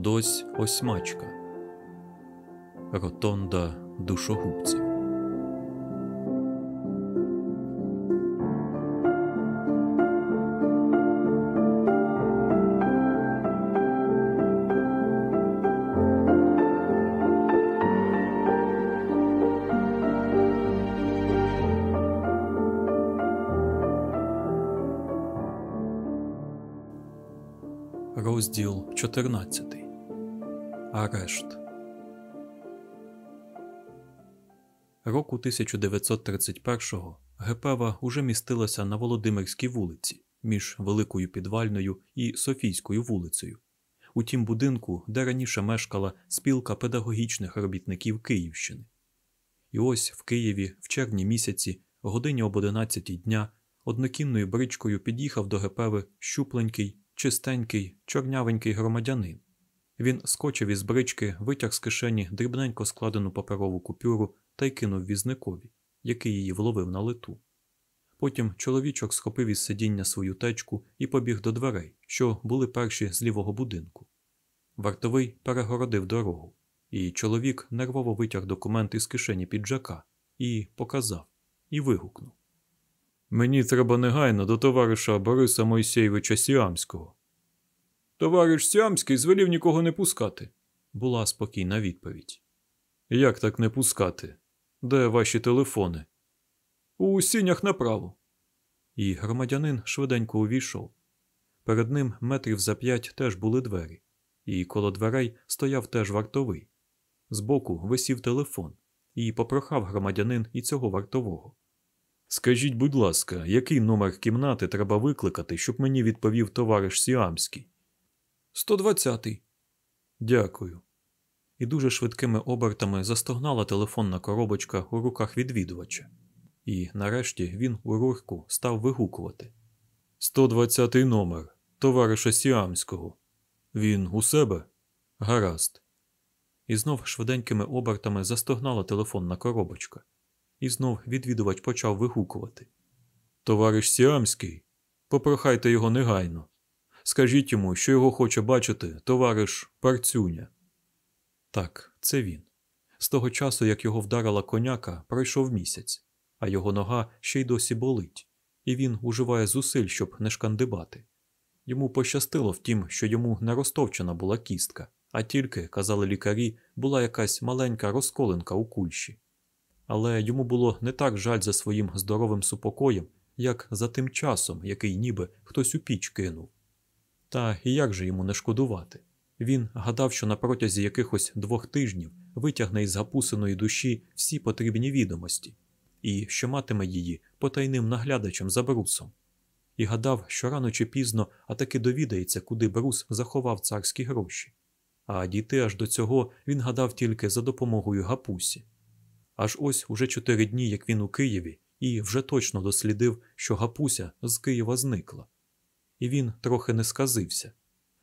Одось осьмачка. Ротонда душогубців. Розділ 14. Арешт. Року 1931-го Гепева уже містилася на Володимирській вулиці між Великою Підвальною і Софійською вулицею, у тім будинку, де раніше мешкала спілка педагогічних робітників Київщини. І ось в Києві в червні місяці, годині об 11 дня, однокінною бричкою під'їхав до Гепеви щупленький чистенький, чорнявенький громадянин. Він скочив із брички, витяг з кишені дрібненько складену паперову купюру та й кинув візникові, який її вловив на лету. Потім чоловічок схопив із сидіння свою течку і побіг до дверей, що були перші з лівого будинку. Вартовий перегородив дорогу, і чоловік нервово витяг документ із кишені піджака і показав, і вигукнув. Мені треба негайно до товариша Бориса Мойсєєвича Сіамського. Товариш Сіамський звелів нікого не пускати, була спокійна відповідь. Як так не пускати? Де ваші телефони? У сінях направо. І громадянин швиденько увійшов. Перед ним метрів за п'ять теж були двері, і коло дверей стояв теж вартовий. Збоку висів телефон, і попрохав громадянин і цього вартового. Скажіть, будь ласка, який номер кімнати треба викликати, щоб мені відповів товариш Сіамський? «120-й». Дякую. І дуже швидкими обертами застогнала телефонна коробочка у руках відвідувача. І нарешті він у рурку став вигукувати: «120-й номер, товариша Сіамського. Він у себе? Гаразд. І знов швиденькими обертами застогнала телефонна коробочка і знов відвідувач почав вигукувати. Товариш Сіамський, попрохайте його негайно. Скажіть йому, що його хоче бачити товариш Парцюня. Так, це він. З того часу, як його вдарила коняка, пройшов місяць, а його нога ще й досі болить, і він уживає зусиль, щоб не шкандибати. Йому пощастило втім, що йому не розтовчена була кістка, а тільки, казали лікарі, була якась маленька розколинка у кульші але йому було не так жаль за своїм здоровим супокоєм, як за тим часом, який ніби хтось у піч кинув. Та як же йому не шкодувати? Він гадав, що на протязі якихось двох тижнів витягне із гапусиної душі всі потрібні відомості, і що матиме її потайним наглядачем за брусом. І гадав, що рано чи пізно а таки довідається, куди брус заховав царські гроші. А дійти аж до цього він гадав тільки за допомогою гапусі. Аж ось уже чотири дні, як він у Києві, і вже точно дослідив, що гапуся з Києва зникла. І він трохи не сказився.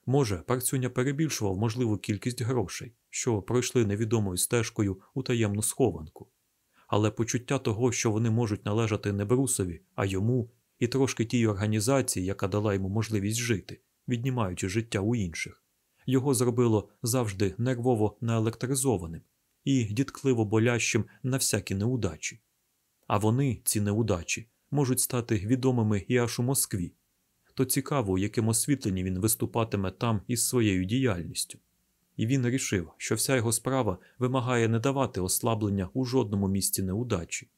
Може, парцюня перебільшував можливу кількість грошей, що пройшли невідомою стежкою у таємну схованку, але почуття того, що вони можуть належати не Брусові, а йому, і трошки тій організації, яка дала йому можливість жити, віднімаючи життя у інших, його зробило завжди нервово наелектризованим і діткливо болящим на всякі неудачі. А вони, ці неудачі, можуть стати відомими і аж у Москві. То цікаво, яким освітленні він виступатиме там із своєю діяльністю. І він рішив, що вся його справа вимагає не давати ослаблення у жодному місці неудачі.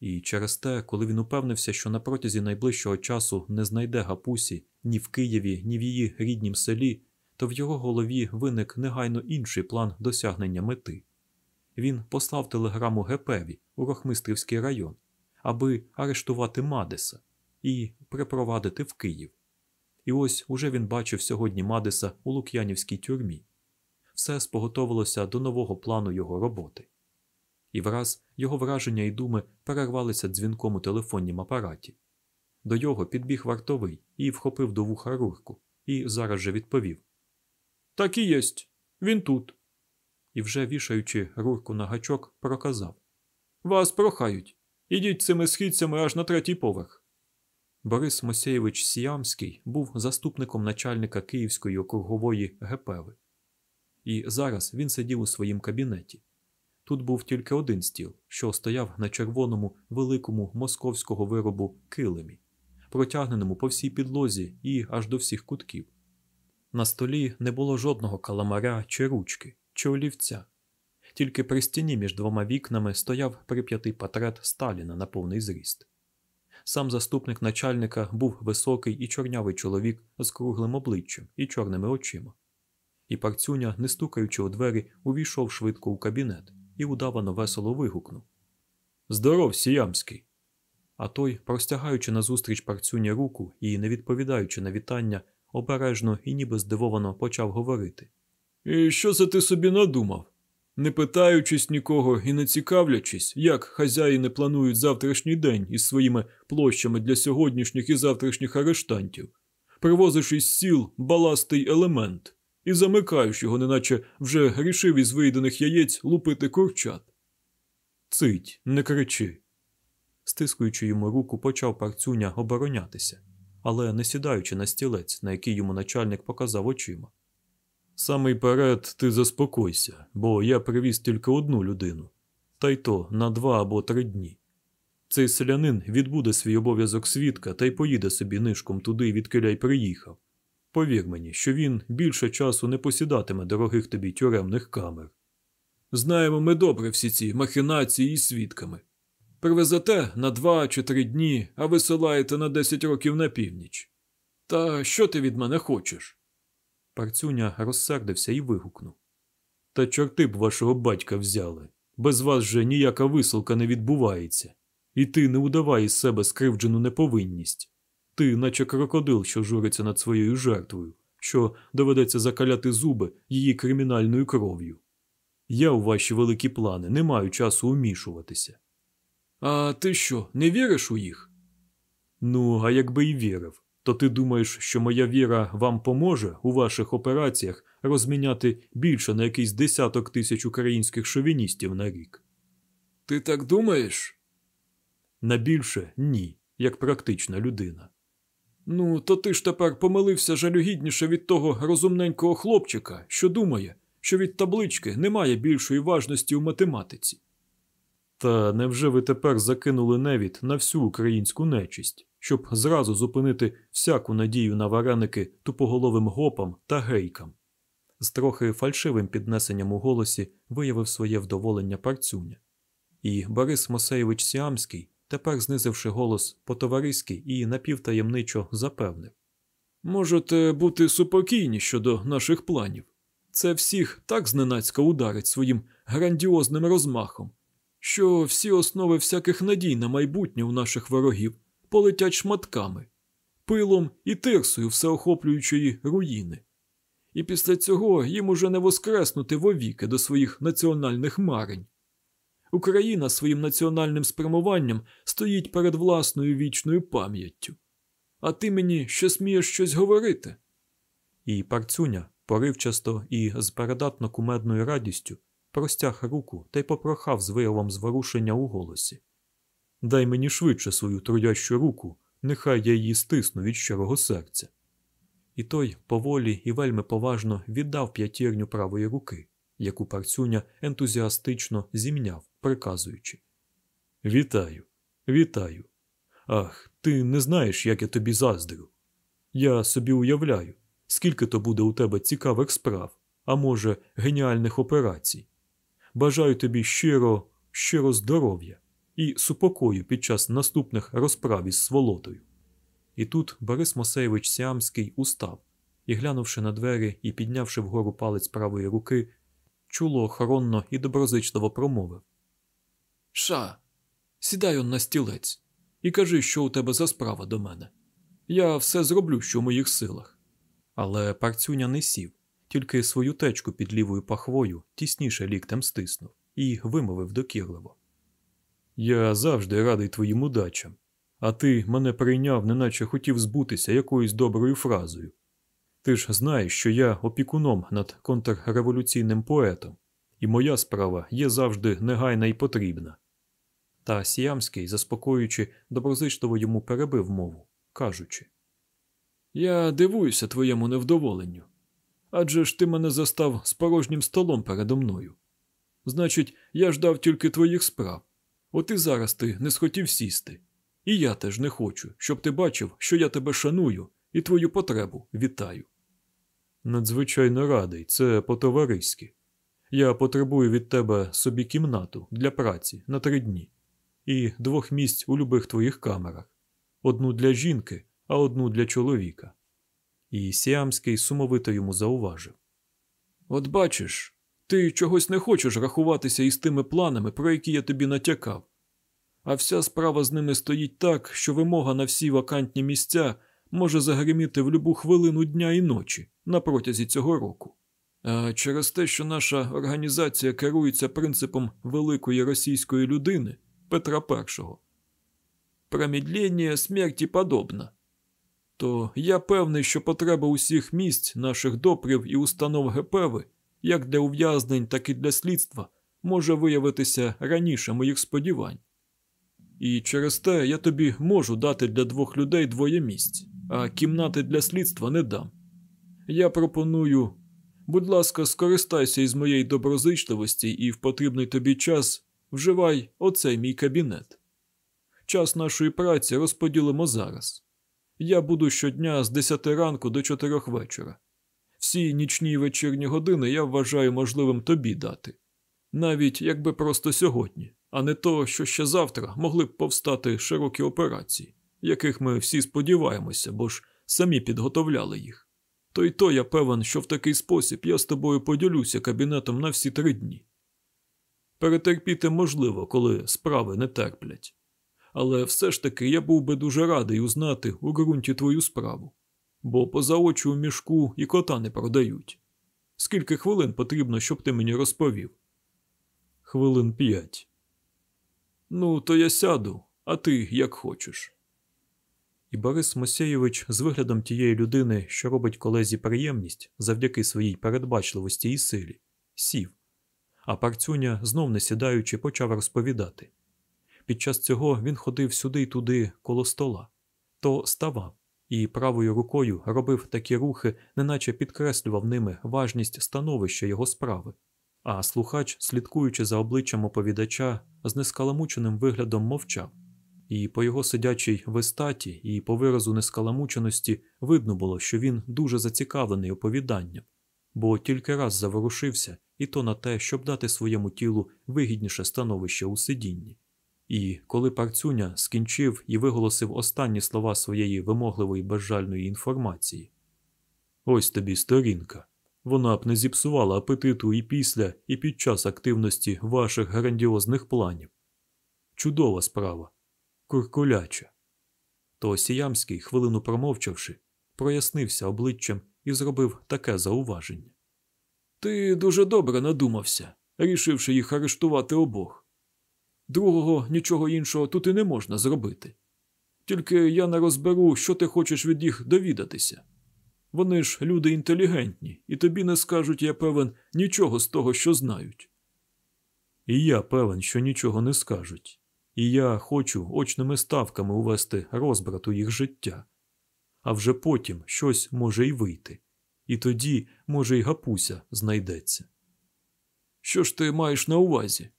І через те, коли він упевнився, що на протязі найближчого часу не знайде гапусі ні в Києві, ні в її ріднім селі, то в його голові виник негайно інший план досягнення мети. Він послав телеграму Гепеві у Рохмистрівський район, аби арештувати Мадеса і припровадити в Київ. І ось уже він бачив сьогодні Мадеса у Лук'янівській тюрмі. Все споготовилося до нового плану його роботи. І враз його враження і думи перервалися дзвінком у телефоннім апараті. До його підбіг вартовий і вхопив до вуха рурку, і зараз же відповів так і єсть. Він тут. І вже вішаючи рурку на гачок, проказав Вас прохають. Ідіть цими східцями аж на третій поверх. Борис Мосєєвич Сіямський був заступником начальника Київської округової ГПВ і зараз він сидів у своїм кабінеті. Тут був тільки один стіл, що стояв на червоному великому московського виробу килимі, протягненому по всій підлозі і аж до всіх кутків. На столі не було жодного каламаря чи ручки, чи олівця. Тільки при стіні між двома вікнами стояв прип'ятий портрет Сталіна на повний зріст. Сам заступник начальника був високий і чорнявий чоловік з круглим обличчям і чорними очима. І парцюня, не стукаючи у двері, увійшов швидко у кабінет і удавано весело вигукнув Здоров, сіямський. А той, простягаючи назустріч парцюні руку і не відповідаючи на вітання, обережно і ніби здивовано почав говорити. І що це ти собі надумав? Не питаючись нікого і не цікавлячись, як хазяїни планують завтрашній день із своїми площами для сьогоднішніх і завтрашніх арештантів, привозиш із сіл баластий елемент і замикаєш його, неначе вже грішив із вийдених яєць лупити курчат. Цить, не кричи. Стискуючи йому руку, почав парцюня оборонятися, але не сідаючи на стілець, на який йому начальник показав очима. Самий перед ти заспокойся, бо я привіз тільки одну людину, та й то на два або три дні. Цей селянин відбуде свій обов'язок свідка та й поїде собі нишком туди, відкиля й приїхав. Повір мені, що він більше часу не посідатиме дорогих тобі тюремних камер. Знаємо ми добре всі ці махінації із свідками. Привезете на два чи три дні, а висилаєте на десять років на північ. Та що ти від мене хочеш? Парцюня розсердився і вигукнув. Та чорти б вашого батька взяли. Без вас же ніяка висилка не відбувається, і ти не удавай із себе скривджену неповинність. Ти, наче крокодил, що журиться над своєю жертвою, що доведеться закаляти зуби її кримінальною кров'ю. Я у ваші великі плани не маю часу умішуватися. А ти що, не віриш у їх? Ну, а якби й вірив, то ти думаєш, що моя віра вам поможе у ваших операціях розміняти більше на якийсь десяток тисяч українських шовіністів на рік? Ти так думаєш? На більше ні, як практична людина. Ну, то ти ж тепер помилився жалюгідніше від того розумненького хлопчика, що думає, що від таблички немає більшої важності у математиці. Та невже ви тепер закинули невід на всю українську нечисть, щоб зразу зупинити всяку надію на вареники тупоголовим гопам та гейкам? З трохи фальшивим піднесенням у голосі виявив своє вдоволення парцюня. І Борис Мосеєвич Сіамський, тепер знизивши голос по-товариськи і напівтаємничо запевнив Можете бути супокійні щодо наших планів. Це всіх так зненацька ударить своїм грандіозним розмахом, що всі основи всяких надій на майбутнє у наших ворогів полетять шматками, пилом і тирсою всеохоплюючої руїни. І після цього їм уже не воскреснути вовіки до своїх національних марень. Україна своїм національним спрямуванням стоїть перед власною вічною пам'яттю. А ти мені ще смієш щось говорити? І парцюня поривчасто і з передатно кумедною радістю простяг руку та й попрохав з виявом зворушення у голосі. Дай мені швидше свою трудящу руку, нехай я її стисну від щирого серця. І той поволі і вельми поважно віддав п'ятірню правої руки, яку парцюня ентузіастично зімняв, приказуючи Вітаю, вітаю. Ах, ти не знаєш, як я тобі заздрю. Я собі уявляю, скільки то буде у тебе цікавих справ, а може, геніальних операцій. Бажаю тобі щиро, щиро здоров'я і супокою під час наступних розправ із сволотою. І тут Борис Мосеєвич Сіамський устав і, глянувши на двері і піднявши вгору палець правої руки, чуло охоронно і доброзичливо промовив Ша, сідай он на стілець і кажи, що у тебе за справа до мене. Я все зроблю, що в моїх силах. Але парцюня не сів, тільки свою течку під лівою пахвою тісніше ліктем стиснув і вимовив докірливо. Я завжди радий твоїм удачам, а ти мене прийняв, неначе хотів збутися якоюсь доброю фразою. Ти ж знаєш, що я опікуном над контрреволюційним поетом, і моя справа є завжди негайна і потрібна. Та Сіямський, заспокоюючи, доброзичливо йому перебив мову, кажучи Я дивуюся твоєму невдоволенню. Адже ж ти мене застав з порожнім столом передо мною. Значить, я ждав тільки твоїх справ. От і зараз ти не схотів сісти. І я теж не хочу, щоб ти бачив, що я тебе шаную і твою потребу вітаю. Надзвичайно радий, це по-товариськи. Я потребую від тебе собі кімнату для праці на три дні і двох місць у любих твоїх камерах одну для жінки, а одну для чоловіка. І Сіамський сумовито йому зауважив. От бачиш, ти чогось не хочеш рахуватися із тими планами, про які я тобі натякав. А вся справа з ними стоїть так, що вимога на всі вакантні місця може загриміти в любу хвилину дня і ночі на протязі цього року. А через те, що наша організація керується принципом великої російської людини Петра І, промідлення смерті подобно, то я певний, що потреба усіх місць наших допрів і установ ГПВ, як для ув'язнень, так і для слідства, може виявитися раніше моїх сподівань. І через те я тобі можу дати для двох людей двоє місць, а кімнати для слідства не дам. Я пропоную, будь ласка, скористайся із моєї доброзичливості і в потрібний тобі час вживай оцей мій кабінет. Час нашої праці розподілимо зараз. Я буду щодня з 10 ранку до 4 вечора. Всі нічні і вечірні години я вважаю можливим тобі дати, навіть якби просто сьогодні, а не то, що ще завтра могли б повстати широкі операції, яких ми всі сподіваємося, бо ж самі підготовляли їх. То й то я певен, що в такий спосіб я з тобою поділюся кабінетом на всі три дні. Перетерпіти можливо, коли справи не терплять. Але все ж таки я був би дуже радий узнати у ґрунті твою справу, бо поза очі у мішку і кота не продають. Скільки хвилин потрібно, щоб ти мені розповів? Хвилин п'ять. Ну, то я сяду, а ти як хочеш. І Борис Мосєєвич з виглядом тієї людини, що робить колезі приємність завдяки своїй передбачливості і силі, сів. А парцюня, знов не сідаючи, почав розповідати. Під час цього він ходив сюди й туди коло стола, то ставав і правою рукою робив такі рухи, неначе підкреслював ними важність становища його справи. А слухач, слідкуючи за обличчям оповідача, з нескаламученим виглядом мовчав, і по його сидячій вистаті, і по виразу нескаламученості видно було, що він дуже зацікавлений оповіданням, бо тільки раз заворушився, і то на те, щоб дати своєму тілу вигідніше становище у сидінні. І коли парцюня скінчив і виголосив останні слова своєї вимогливої безжальної інформації: Ось тобі сторінка. Вона б не зіпсувала апетиту і після, і під час активності ваших грандіозних планів. Чудова справа, куркуляча. То Сіямський, хвилину промовчавши, прояснився обличчям і зробив таке зауваження. Ти дуже добре надумався, рішивши їх арештувати обох. Другого нічого іншого тут і не можна зробити. Тільки я не розберу, що ти хочеш від їх довідатися. Вони ж люди інтелігентні, і тобі не скажуть, я певен, нічого з того, що знають. І я певен, що нічого не скажуть. І я хочу очними ставками увести розбрат у їх життя. А вже потім щось може й вийти. І тоді, може, й гапуся знайдеться. Що ж ти маєш на увазі?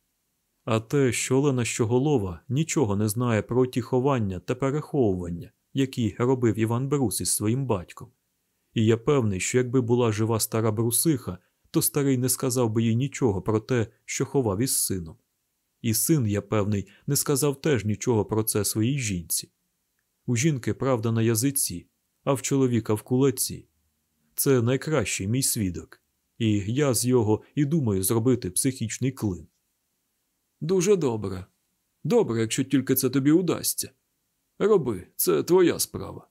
А те, що Олена Щоголова нічого не знає про ті ховання та переховування, які робив Іван Брус із своїм батьком. І я певний, що якби була жива стара брусиха, то старий не сказав би їй нічого про те, що ховав із сином. І син, я певний, не сказав теж нічого про це своїй жінці. У жінки правда на язиці, а в чоловіка в кулаці. Це найкращий мій свідок, і я з його і думаю зробити психічний клин. Дуже добре. Добре, якщо тільки це тобі удасться. Роби, це твоя справа.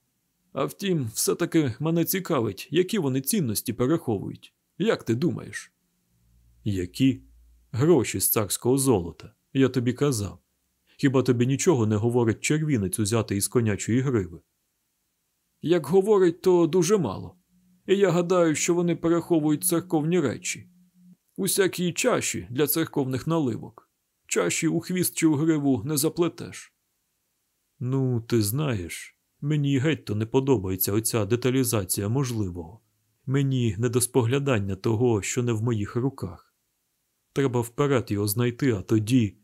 А втім, все-таки мене цікавить, які вони цінності переховують. Як ти думаєш? Які? Гроші з царського золота, я тобі казав. Хіба тобі нічого не говорить червінець узяти із конячої гриви? Як говорить, то дуже мало. І я гадаю, що вони переховують церковні речі, усякі чаші для церковних наливок. Чаші у хвіст чи у гриву не заплетеш. Ну, ти знаєш, мені геть то не подобається оця деталізація можливого. Мені не до споглядання того, що не в моїх руках. Треба вперед його знайти, а тоді.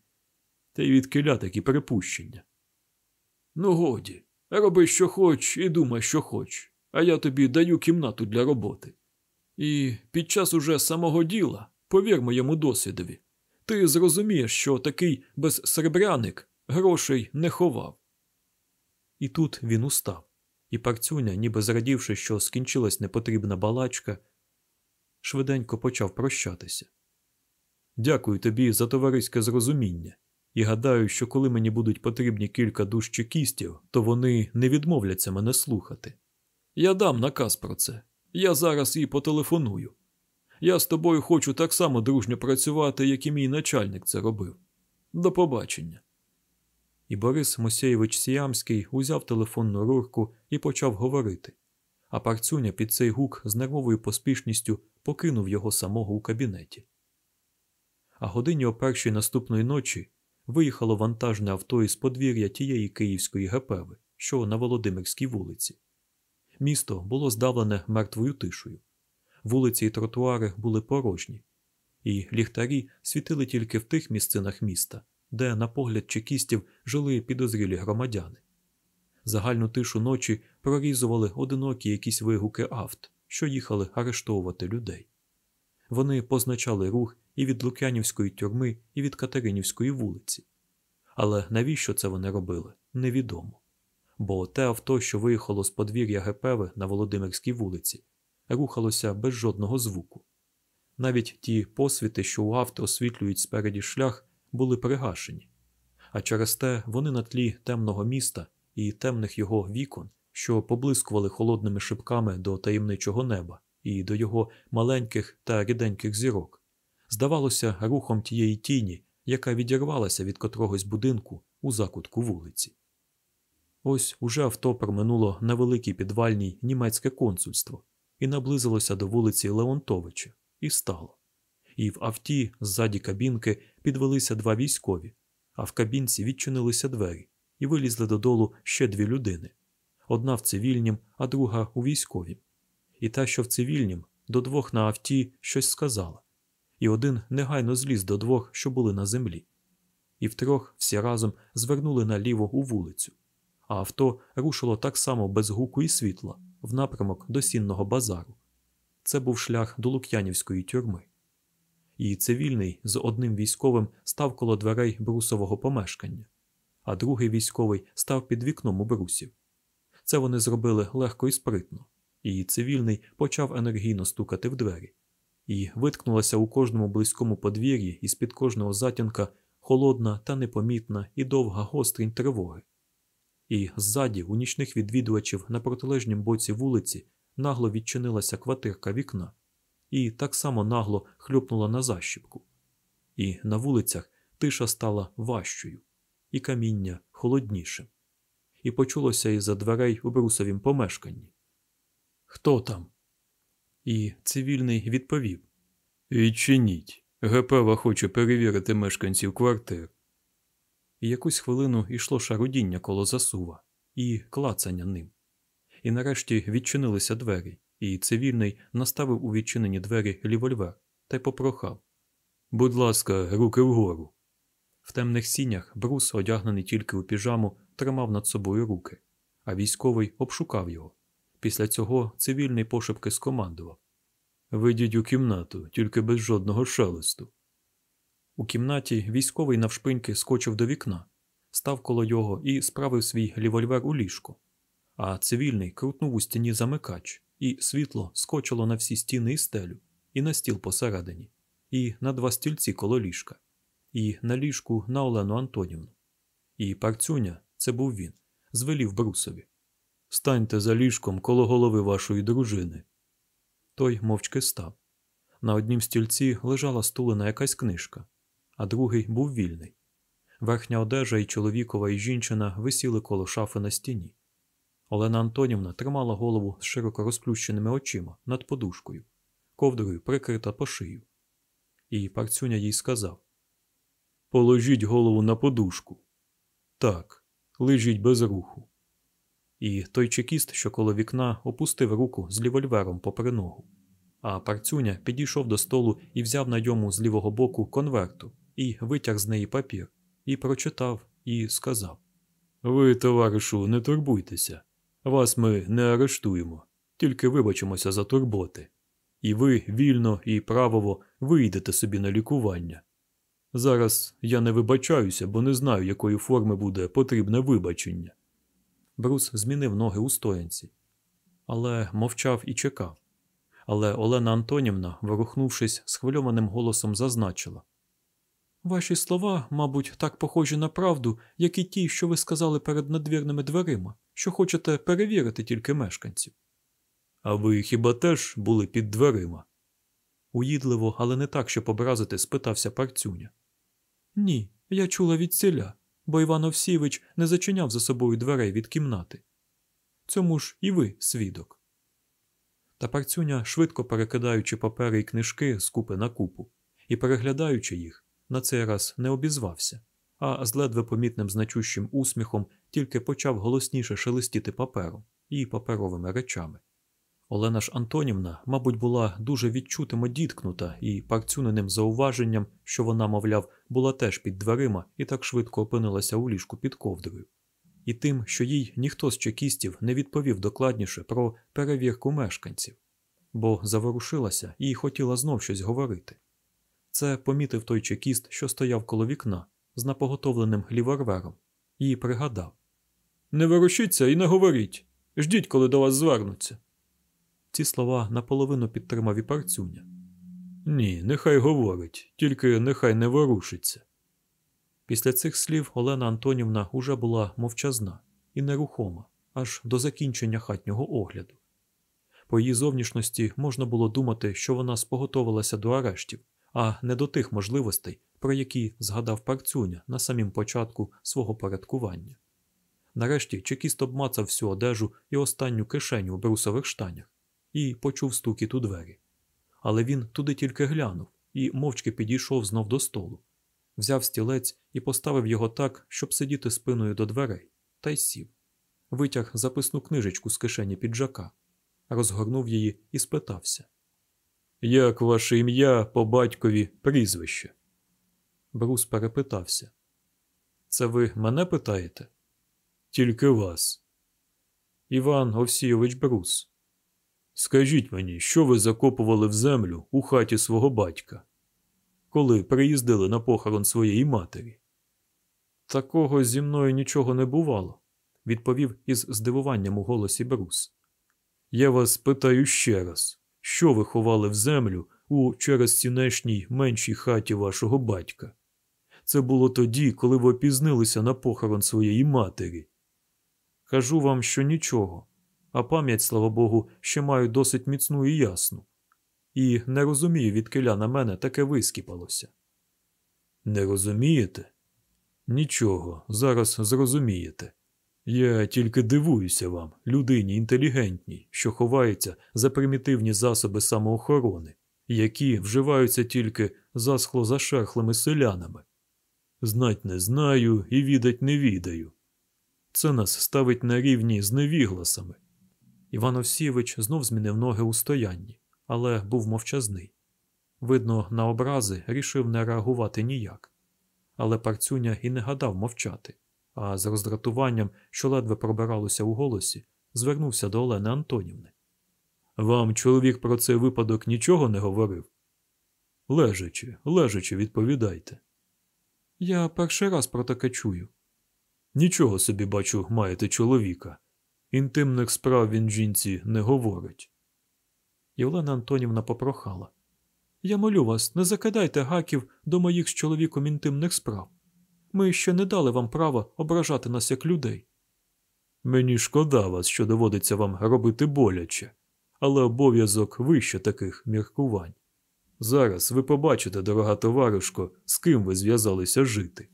Та й відкиля такі припущення. Ну, годі, роби, що хоч, і думай, що хоч, а я тобі даю кімнату для роботи. І під час уже самого діла, повір моєму досвідові, ти зрозумієш, що такий безсребряник грошей не ховав. І тут він устав, і парцюня, ніби зрадівши, що скінчилась непотрібна балачка, швиденько почав прощатися. Дякую тобі за товариське зрозуміння, і гадаю, що коли мені будуть потрібні кілька душ чекістів, то вони не відмовляться мене слухати. Я дам наказ про це. Я зараз і потелефоную. Я з тобою хочу так само дружньо працювати, як і мій начальник це робив. До побачення. І Борис Мосєєвич Сіямський узяв телефонну рурку і почав говорити, а парцюня під цей гук з нервовою поспішністю покинув його самого у кабінеті. А годині о першій наступної ночі виїхало вантажне авто із подвір'я тієї київської ГПВ, що на Володимирській вулиці. Місто було здавлене мертвою тишею. Вулиці і тротуари були порожні, і ліхтарі світили тільки в тих місцинах міста, де, на погляд чекістів, жили підозрілі громадяни. Загальну тишу ночі прорізували одинокі якісь вигуки авт, що їхали арештовувати людей. Вони позначали рух і від Лук'янівської тюрми, і від Катеринівської вулиці. Але навіщо це вони робили, невідомо. Бо те авто, що виїхало з подвір'я ГПВ на Володимирській вулиці, рухалося без жодного звуку. Навіть ті посвіти, що у авто освітлюють спереді шлях, були пригашені, а через те вони на тлі темного міста і темних його вікон, що поблискували холодними шибками до таємничого неба і до його маленьких та ріденьких зірок, здавалося рухом тієї тіні, яка відірвалася від котрогось будинку у закутку вулиці. Ось уже авто проминуло на великій підвальній німецьке консульство і наблизилося до вулиці Леонтовича і стало. І в авті ззаді кабінки підвелися два військові, а в кабінці відчинилися двері і вилізли додолу ще дві людини одна в цивільнім, а друга у військовім. І та, що в цивільнім, до двох на авті щось сказала, і один негайно зліз до двох, що були на землі. І втрьох всі разом звернули наліво у вулицю, а авто рушило так само без гуку і світла в напрямок до сінного базару. Це був шлях до Лук'янівської тюрми. І цивільний з одним військовим став коло дверей брусового помешкання, а другий військовий став під вікном у брусів. Це вони зробили легко і спритно, і цивільний почав енергійно стукати в двері, і виткнулася у кожному близькому подвір'ї із під кожного затінка холодна та непомітна і довга гострінь тривоги. І ззаді, у нічних відвідувачів на протилежнім боці вулиці, нагло відчинилася квартирка вікна, і так само нагло хлюпнула на защіпку. І на вулицях тиша стала важчою, і каміння холоднішим. І почулося із-за дверей у брусовім помешканні. Хто там? І цивільний відповів Відчиніть. ГПВ хоче перевірити мешканців квартир. І якусь хвилину йшло шарудіння коло засува і клацання ним. І нарешті відчинилися двері, і цивільний наставив у відчинені двері лівольвер та й попрохав Будь ласка, руки вгору. В темних сінях брус, одягнений тільки у піжаму, тримав над собою руки, а військовий обшукав його. Після цього цивільний пошепки скомандував Вийдіть у кімнату, тільки без жодного шелесту. У кімнаті військовий навшпиньки скочив до вікна, став коло його і справив свій лівольвер у ліжко, а цивільний крутнув у стіні замикач, і світло скочило на всі стіни і стелю, і на стіл посередині, і на два стільці коло ліжка, і на ліжку на Олену Антонівну. І парцюня, це був він, звелів брусові. Станьте за ліжком коло голови вашої дружини. Той мовчки став. На однім стільці лежала стулена якась книжка, а другий був вільний. Верхня одежа і чоловікова і жінчина висіли коло шафи на стіні. Олена Антонівна тримала голову з широко розплющеними очима над подушкою, ковдрою прикрита по шию. І парцюня їй сказав Положіть голову на подушку. Так, лежіть без руху. і той чекіст, що коло вікна, опустив руку з лівольвером попри ногу. А парцюня підійшов до столу і взяв на йому з лівого боку конверту і витяг з неї папір, і прочитав, і сказав: Ви, товаришу, не турбуйтеся. Вас ми не арештуємо, тільки вибачимося за турботи. І ви вільно і правово вийдете собі на лікування. Зараз я не вибачаюся, бо не знаю, якої форми буде потрібне вибачення. Брус змінив ноги у стоянці, але мовчав і чекав. Але Олена Антонівна, ворухнувшись, схвильованим голосом зазначила Ваші слова, мабуть, так похожі на правду, як і ті, що ви сказали перед надвірними дверима, що хочете перевірити тільки мешканців. А ви хіба теж були під дверима? Уїдливо, але не так, щоб образити, спитався парцюня. Ні, я чула від селя, бо Іван Овсійович не зачиняв за собою дверей від кімнати. Цьому ж і ви свідок. Та парцюня, швидко перекидаючи папери і книжки з купи на купу, і переглядаючи їх, на цей раз не обізвався, а з ледве помітним значущим усміхом тільки почав голосніше шелестіти папером і паперовими речами. Олена ж Антонівна, мабуть, була дуже відчутимо діткнута і парцюненим зауваженням, що вона, мовляв, була теж під дверима і так швидко опинилася у ліжку під ковдрою, і тим, що їй ніхто з чекістів не відповів докладніше про перевірку мешканців, бо заворушилася і хотіла знов щось говорити. Це помітив той чекіст, що стояв коло вікна з напоготовленим ліворвером, і пригадав Не ворушіться і не говоріть. Ждіть, коли до вас звернуться. Ці слова наполовину підтримав і парцюня. Ні, нехай говорить, тільки нехай не ворушиться. Після цих слів Олена Антонівна уже була мовчазна і нерухома аж до закінчення хатнього огляду. По її зовнішності можна було думати, що вона споготовилася до арештів, а не до тих можливостей, про які згадав парцюня на самім початку свого порядкування. Нарешті чекіст обмацав всю одежу і останню кишеню у брусових штанях і почув стукіт у двері. Але він туди тільки глянув і мовчки підійшов знов до столу, взяв стілець і поставив його так, щоб сидіти спиною до дверей, та й сів. Витяг записну книжечку з кишені піджака, розгорнув її і спитався Як ваше ім'я по батькові прізвище? Брус перепитався. Це ви мене питаєте? Тільки вас. Іван Овсійович Брус. Скажіть мені, що ви закопували в землю у хаті свого батька, коли приїздили на похорон своєї матері? Такого зі мною нічого не бувало, відповів із здивуванням у голосі Брус. Я вас питаю ще раз, що ви ховали в землю у через черезцінешній меншій хаті вашого батька? Це було тоді, коли ви опізнилися на похорон своєї матері. Кажу вам, що нічого а пам'ять, слава Богу, ще маю досить міцну і ясну. І не розумію, відкиля на мене таке вискіпалося. Не розумієте? Нічого, зараз зрозумієте. Я тільки дивуюся вам, людині інтелігентній, що ховається за примітивні засоби самоохорони, які вживаються тільки засхло зашерхлими селянами. Знать не знаю і відать не відаю. Це нас ставить на рівні з невігласами, Іван Овсійович знов змінив ноги у стоянні, але був мовчазний. Видно, на образи рішив не реагувати ніяк. Але парцюня і не гадав мовчати, а з роздратуванням, що ледве пробиралося у голосі, звернувся до Олени Антонівни. Вам чоловік про цей випадок нічого не говорив? Лежачи, лежачи, відповідайте. Я перший раз про таке чую. Нічого собі бачу, маєте чоловіка. Інтимних справ він жінці не говорить. І Олена Антонівна попрохала Я молю вас, не закидайте гаків до моїх з чоловіком інтимних справ. Ми ще не дали вам права ображати нас як людей. Мені шкода вас, що доводиться вам робити боляче, але обов'язок вище таких міркувань. Зараз ви побачите, дорога товаришко, з ким ви зв'язалися жити.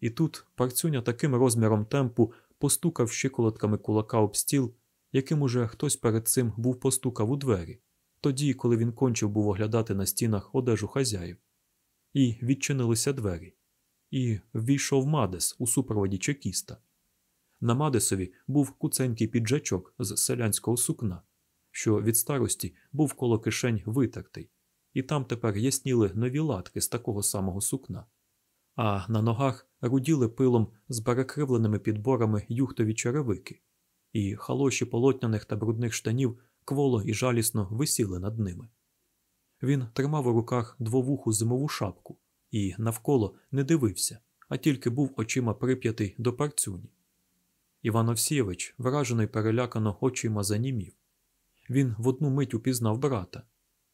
І тут парцюня таким розміром темпу постукав щиколотками кулака об стіл, яким уже хтось перед цим був постукав у двері, тоді, коли він кончив був оглядати на стінах одежу хазяїв. І відчинилися двері, і ввійшов Мадес у супроводі чекіста. На Мадесові був куценький піджачок з селянського сукна, що від старості був коло кишень витертий, і там тепер ясніли нові латки з такого самого сукна, а на ногах руділи пилом з перекривленими підборами юхтові черевики, і халоші полотняних та брудних штанів кволо і жалісно висіли над ними. Він тримав у руках двовуху зимову шапку і навколо не дивився, а тільки був очима прип'ятий до парцюні. Іван Овсійович вражено й перелякано очима занімів. Він в одну мить упізнав брата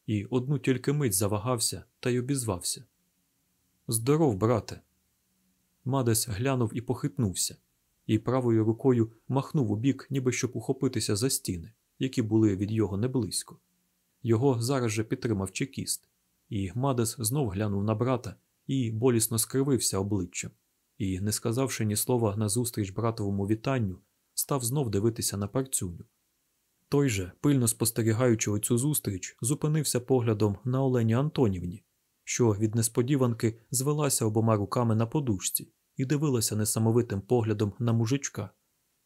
і одну тільки мить завагався та й обізвався. Здоров, брате. Мадес глянув і похитнувся, і правою рукою махнув у бік, ніби щоб ухопитися за стіни, які були від його неблизько. Його зараз же підтримав чекіст, і Мадес знов глянув на брата і болісно скривився обличчям, і, не сказавши ні слова назустріч братовому вітанню, став знов дивитися на парцюню. Той же, пильно спостерігаючи оцю зустріч, зупинився поглядом на Олені Антонівні, що від несподіванки звелася обома руками на подушці і дивилася несамовитим поглядом на мужичка,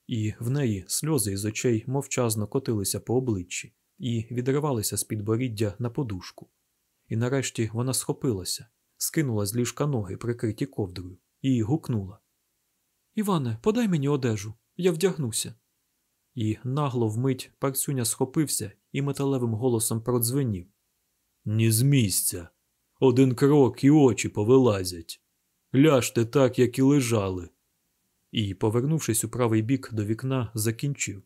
і в неї сльози із очей мовчазно котилися по обличчі і відривалися з підборіддя на подушку. І нарешті вона схопилася, скинула з ліжка ноги, прикриті ковдрою, і гукнула Іване, подай мені одежу, я вдягнуся. І нагло вмить парцюня схопився і металевим голосом продзвенів Ні з місця. Один крок і очі повилазять. Ляжте так, як і лежали. І, повернувшись у правий бік до вікна, закінчив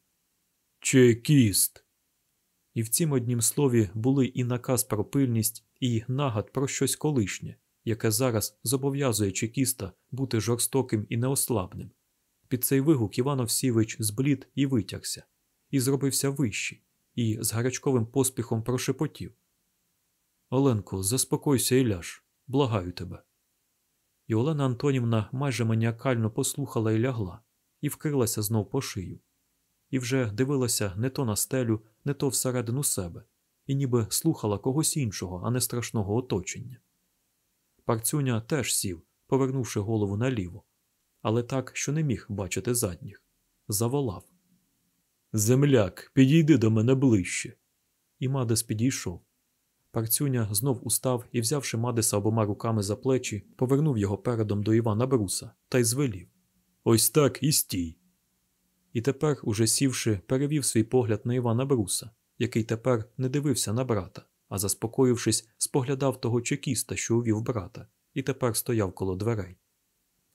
Чекіст. І в цім однім слові були і наказ про пильність, і нагад про щось колишнє, яке зараз зобов'язує чекіста бути жорстоким і неослабним. Під цей вигук Іван Овсійович зблід і витягся, і зробився вищий, і з гарячковим поспіхом прошепотів. Оленко, заспокойся і ляж, благаю тебе. І Олена Антонівна майже маніакально послухала і лягла, і вкрилася знов по шию, і вже дивилася не то на стелю, не то всередину себе, і ніби слухала когось іншого, а не страшного оточення. Парцюня теж сів, повернувши голову наліво, але так, що не міг бачити задніх. Заволав. Земляк, підійди до мене ближче. І Мадес підійшов. Парцюня знов устав і, взявши Мадеса обома руками за плечі, повернув його передом до Івана Бруса та й звелів. Ось так і стій. І тепер, уже сівши, перевів свій погляд на Івана Бруса, який тепер не дивився на брата, а заспокоївшись, споглядав того чекіста, що увів брата, і тепер стояв коло дверей.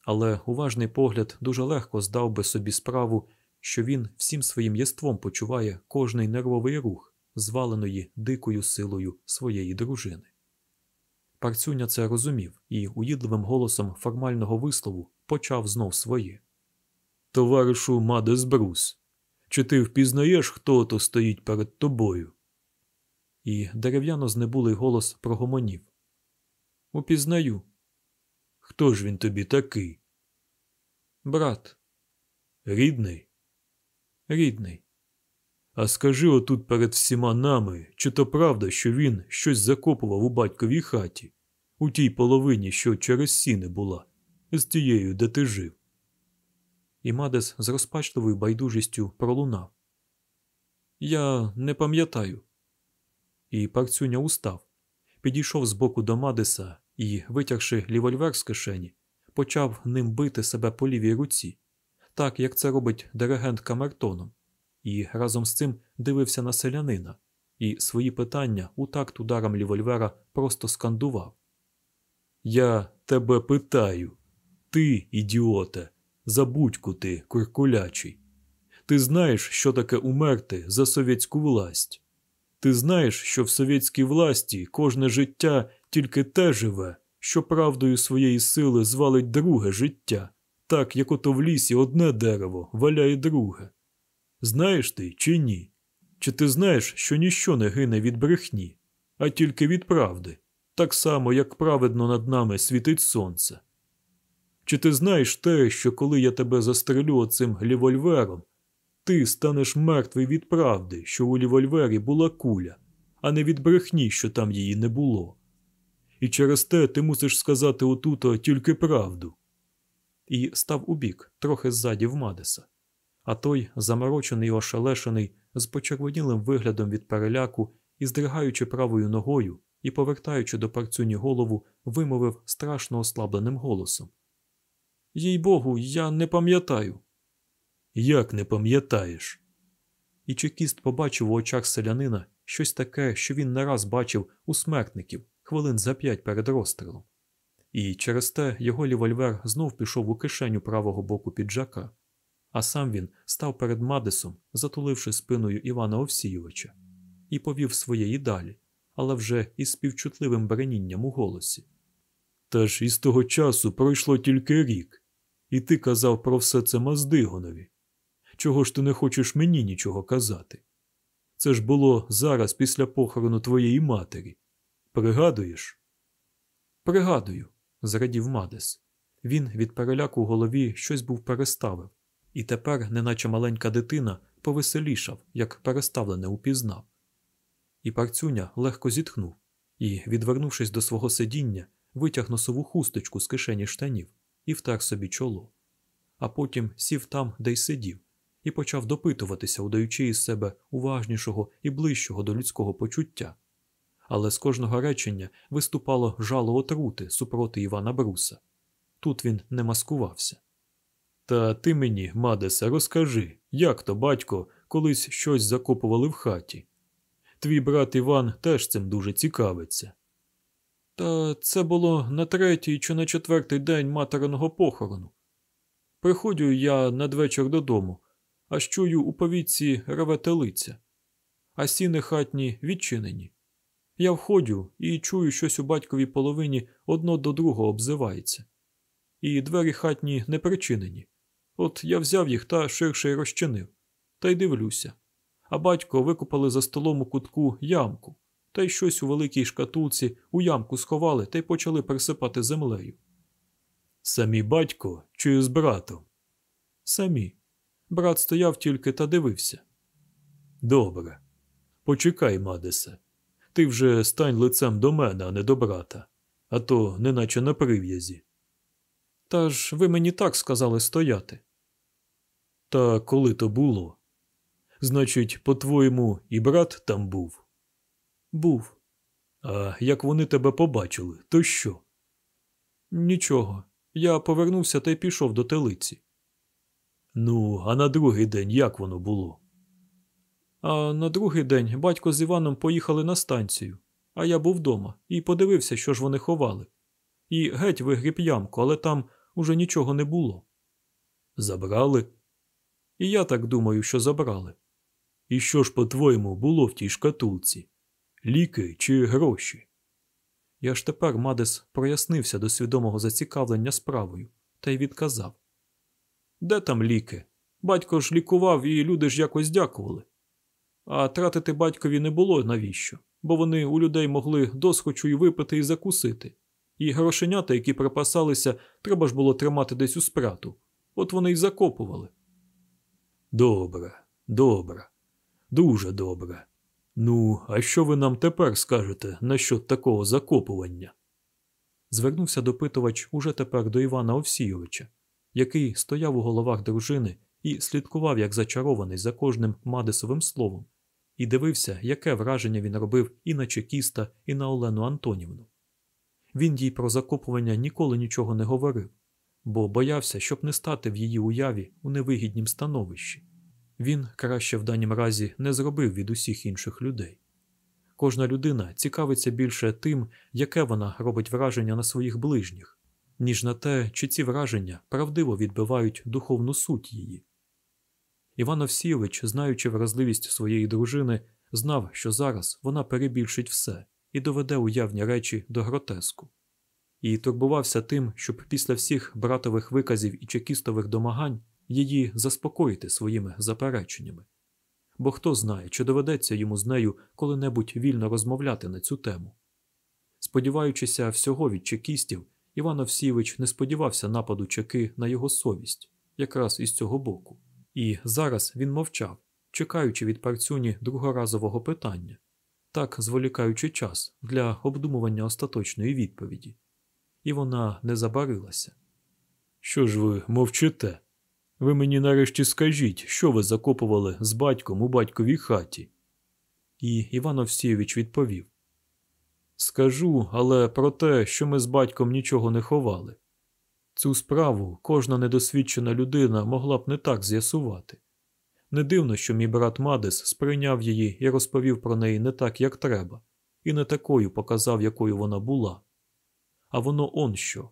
Але уважний погляд дуже легко здав би собі справу, що він всім своїм єством почуває кожний нервовий рух, зваленої дикою силою своєї дружини. Парцюня це розумів і уїдливим голосом формального вислову почав знов своє. Товаришу Мадес Брус, чи ти впізнаєш, хто то стоїть перед тобою? І дерев'яно знебулий голос прогомонів. Упізнаю. Хто ж він тобі такий? Брат. Рідний? Рідний. А скажи отут перед всіма нами, чи то правда, що він щось закопував у батьковій хаті, у тій половині, що через сіни була, з тією, де ти жив. І Мадес з розпачливою байдужістю пролунав. Я не пам'ятаю. І парцюня устав, підійшов збоку до Мадеса і, витягши лівольвер з кишені, почав ним бити себе по лівій руці, так як це робить диригент камертоном, і разом з цим дивився на селянина і свої питання у такт ударом лівольвера просто скандував. Я тебе питаю, ти, ідіоте, забудьку ти, куркулячий. Ти знаєш, що таке умерти за совєтську власть. Ти знаєш, що в совєтській власті кожне життя тільки те живе, що правдою своєї сили звалить друге життя, так як ото в лісі одне дерево валяє друге. Знаєш ти чи ні? Чи ти знаєш, що ніщо не гине від брехні, а тільки від правди, так само, як праведно над нами світить сонце? Чи ти знаєш те, що коли я тебе застрелю оцим лівольвером, ти станеш мертвий від правди, що у лівольвері була куля, а не від брехні, що там її не було? І через те ти мусиш сказати отуто тільки правду. І став убік, трохи ззаді в Мадеса, а той, заморочений і ошелешений, з почервонілим виглядом від переляку і здригаючи правою ногою і повертаючи до парцюні голову, вимовив страшно ослабленим голосом. Їй богу, я не пам'ятаю. Як не пам'ятаєш? І чекіст побачив у очах селянина щось таке, що він не раз бачив у смертників хвилин за п'ять перед розстрілом. І через те його лівольвер знов пішов у кишеню правого боку піджака, а сам він став перед Мадисом, затуливши спиною Івана Овсійовича, і повів своєї далі, але вже із співчутливим бренінням у голосі. Та ж із того часу пройшло тільки рік, і ти казав про все це Маздигонові. Чого ж ти не хочеш мені нічого казати? Це ж було зараз після похорону твоєї матері. Пригадуєш? Пригадую, зрадів Мадес. Він від переляку в голові щось був переставив, і тепер, неначе маленька дитина, повеселішав, як переставлене упізнав. І парцюня легко зітхнув і, відвернувшись до свого сидіння, витяг носову хусточку з кишені штанів і втер собі чоло, а потім сів там, де й сидів, і почав допитуватися, удаючи із себе уважнішого і ближчого до людського почуття. Але з кожного речення виступало жало отрути супроти Івана Бруса. Тут він не маскувався. Та ти мені, Мадесе, розкажи, як то батько колись щось закопували в хаті. Твій брат Іван теж цим дуже цікавиться. Та це було на третій чи на четвертий день материного похорону. Приходжу я надвечір додому, аж чую у повітці реве телиця, а сіни хатні відчинені. Я входжу і чую, щось у батьковій половині одно до другого обзивається. І двері хатні не причинені. От я взяв їх та ширше й розчинив, та й дивлюся. А батько викопали за столом у кутку ямку, та й щось у великій шкатулці у ямку сховали та й почали присипати землею. Самі батько чи з братом? Самі. Брат стояв тільки та дивився. Добре. Почекай, Мадесе. Ти вже стань лицем до мене, а не до брата, а то неначе на прив'язі. Та ж ви мені так сказали стояти. Та коли то було? Значить, по-твоєму, і брат там був? Був. А як вони тебе побачили, то що? Нічого. Я повернувся та й пішов до телиці. Ну, а на другий день як воно було? А на другий день батько з Іваном поїхали на станцію, а я був вдома і подивився, що ж вони ховали. І геть вигріб ямку, але там уже нічого не було. Забрали? І я так думаю, що забрали. І що ж, по-твоєму, було в тій шкатулці? Ліки чи гроші? Я ж тепер Мадес прояснився до свідомого зацікавлення справою та й відказав Де там ліки? Батько ж лікував, і люди ж якось дякували. А тратити батькові не було навіщо, бо вони у людей могли досхочу і випити і закусити, і грошенята, які припасалися, треба ж було тримати десь у спряту. От вони й закопували. Добре, добре, дуже добре. Ну, а що ви нам тепер скажете насчет такого закопування? Звернувся допитувач уже тепер до Івана Овсійовича, який стояв у головах дружини і слідкував, як зачарований за кожним Мадисовим словом, і дивився, яке враження він робив і на Чекіста, і на Олену Антонівну. Він їй про закопування ніколи нічого не говорив, бо боявся, щоб не стати в її уяві у невигіднім становищі. Він краще в данім разі не зробив від усіх інших людей. Кожна людина цікавиться більше тим, яке вона робить враження на своїх ближніх, ніж на те, чи ці враження правдиво відбивають духовну суть її. Іван Овсійович, знаючи вразливість своєї дружини, знав, що зараз вона перебільшить все і доведе уявні речі до гротеску, і турбувався тим, щоб після всіх братових виказів і чекістових домагань її заспокоїти своїми запереченнями. Бо хто знає, чи доведеться йому з нею коли-небудь вільно розмовляти на цю тему. Сподіваючися всього від чекістів, Іван Овсійович не сподівався нападу чеки на його совість, якраз із цього боку. І зараз він мовчав, чекаючи від парцюні другоразового питання, так зволікаючи час для обдумування остаточної відповіді. І вона не забарилася. Що ж ви мовчите? Ви мені нарешті скажіть, що ви закопували з батьком у батьковій хаті? І Іван Овсійович відповів Скажу, але про те, що ми з батьком нічого не ховали. Цю справу кожна недосвідчена людина могла б не так з'ясувати. Не дивно, що мій брат Мадес сприйняв її і розповів про неї не так, як треба, і не такою показав, якою вона була. А воно он що.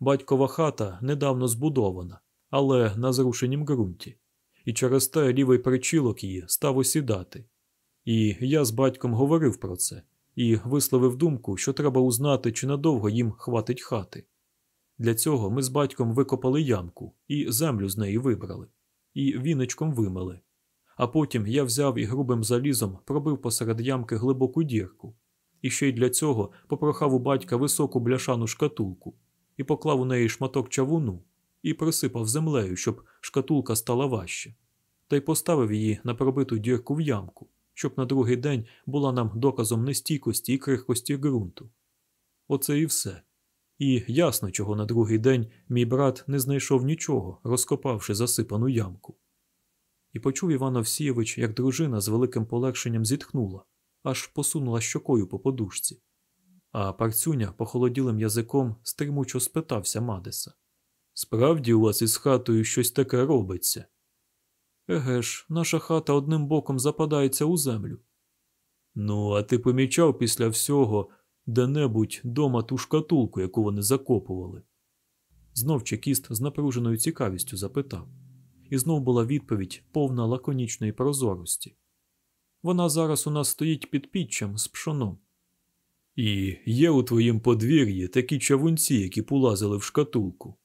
Батькова хата недавно збудована, але на зрушенім ґрунті, і через те лівий причілок її став осідати. І я з батьком говорив про це і висловив думку, що треба узнати, чи надовго їм хватить хати. Для цього ми з батьком викопали ямку і землю з неї вибрали, і віночком вимили. А потім я взяв і грубим залізом пробив посеред ямки глибоку дірку, і ще й для цього попрохав у батька високу бляшану шкатулку і поклав у неї шматок чавуну і присипав землею, щоб шкатулка стала важче, та й поставив її на пробиту дірку в ямку, щоб на другий день була нам доказом нестійкості і крихкості ґрунту. Оце і все. І ясно, чого на другий день мій брат не знайшов нічого, розкопавши засипану ямку. І почув Іван Овсійович, як дружина з великим полегшенням зітхнула, аж посунула щокою по подушці. А парцюня похолоділим язиком стримучо спитався Мадеса Справді у вас із хатою щось таке робиться? Еге ж, наша хата одним боком западається у землю. Ну, а ти помічав після всього де-небудь дома ту шкатулку, яку вони закопували? Знов чекіст з напруженою цікавістю запитав, і знов була відповідь повна лаконічної прозорості. Вона зараз у нас стоїть під піччям з пшоном. І є у твоїм подвір'ї такі чавунці, які полазили в шкатулку.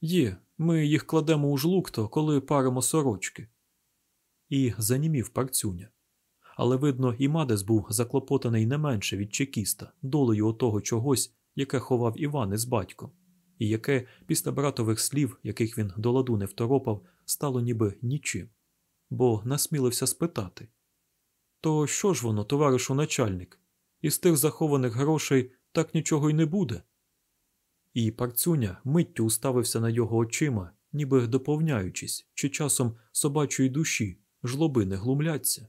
Є, ми їх кладемо у жлукто, коли паримо сорочки. І занімів парцюня. Але, видно, і Мадес був заклопотаний не менше від чекіста, долею отого чогось, яке ховав Іван із батьком, і яке, після братових слів, яких він до ладу не второпав, стало ніби нічим, бо насмілився спитати То що ж воно, товаришу начальник, із тих захованих грошей так нічого й не буде? І парцюня миттю уставився на його очима, ніби доповняючись, чи часом собачої душі жлоби не глумляться.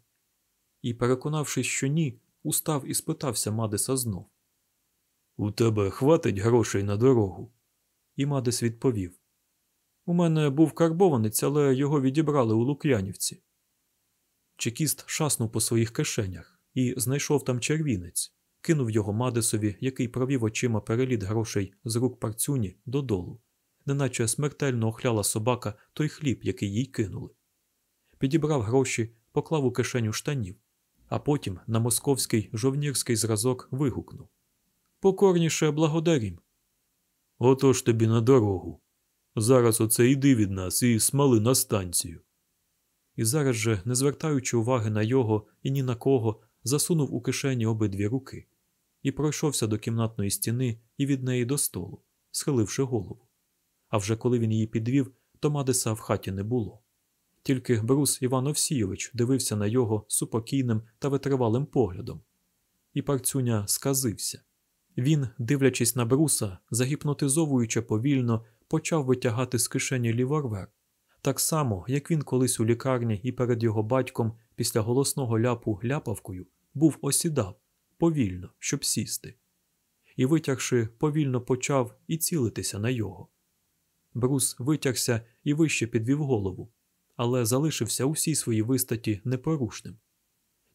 І, переконавшись, що ні, устав і спитався Мадеса знов. У тебе хватить грошей на дорогу? І Мадес відповів У мене був карбованець, але його відібрали у Лук'янівці. Чекіст шаснув по своїх кишенях і знайшов там червінець, кинув його Мадесові, який провів очима переліт грошей з рук парцюні додолу, неначе смертельно охляла собака той хліб, який їй кинули. Підібрав гроші, поклав у кишеню штанів, а потім на московський жовнірський зразок вигукнув Покорніше благодарім. Отож тобі на дорогу. Зараз оце йди від нас і смали на станцію. І зараз же, не звертаючи уваги на його і ні на кого, засунув у кишені обидві руки і пройшовся до кімнатної стіни і від неї до столу, схиливши голову. А вже коли він її підвів, то Мадеса в хаті не було. Тільки Брус Іван Овсійович дивився на його супокійним та витривалим поглядом. І парцюня сказився. Він, дивлячись на бруса, загіпнотизовуючи повільно, почав витягати з кишені ліворвер, так само, як він колись у лікарні і перед його батьком після голосного ляпу ляпавкою був осідав повільно, щоб сісти, і, витягши, повільно почав і цілитися на його. Брус витягся і вище підвів голову, але залишився у всій своїй вистаті непорушним.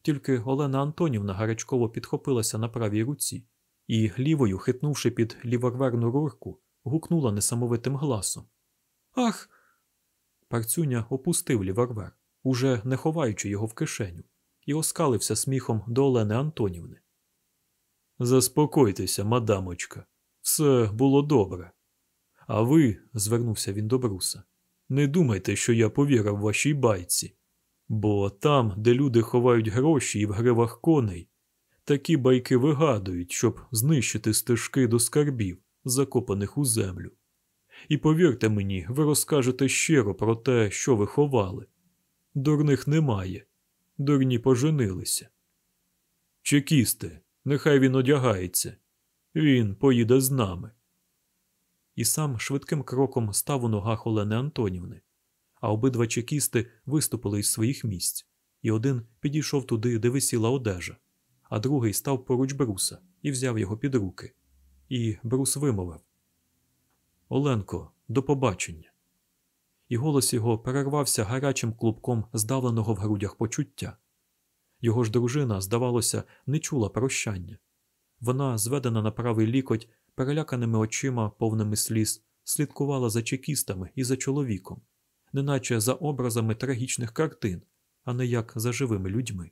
Тільки Олена Антонівна гарячково підхопилася на правій руці і, лівою, хитнувши під ліворверну рурку, гукнула несамовитим гласом Ах! Парцюня опустив ліворвер, уже не ховаючи його в кишеню, і оскалився сміхом до Олени Антонівни. Заспокойтеся, мадамочка, все було добре. А ви, звернувся він до Бруса, не думайте, що я повірив вашій байці, бо там, де люди ховають гроші і в гривах коней, такі байки вигадують, щоб знищити стежки до скарбів, закопаних у землю. І повірте мені, ви розкажете щиро про те, що ви ховали. Дурних немає, дурні поженилися. Чекісти, нехай він одягається, він поїде з нами. І сам швидким кроком став у ногах Олени Антонівни, а обидва чекісти виступили із своїх місць, і один підійшов туди, де висіла одежа, а другий став поруч бруса і взяв його під руки. І брус вимовив Оленко, до побачення. І голос його перервався гарячим клубком здавленого в грудях почуття. Його ж дружина, здавалося, не чула прощання. Вона, зведена на правий лікоть, переляканими очима, повними сліз, слідкувала за чекістами і за чоловіком, неначе за образами трагічних картин, а не як за живими людьми.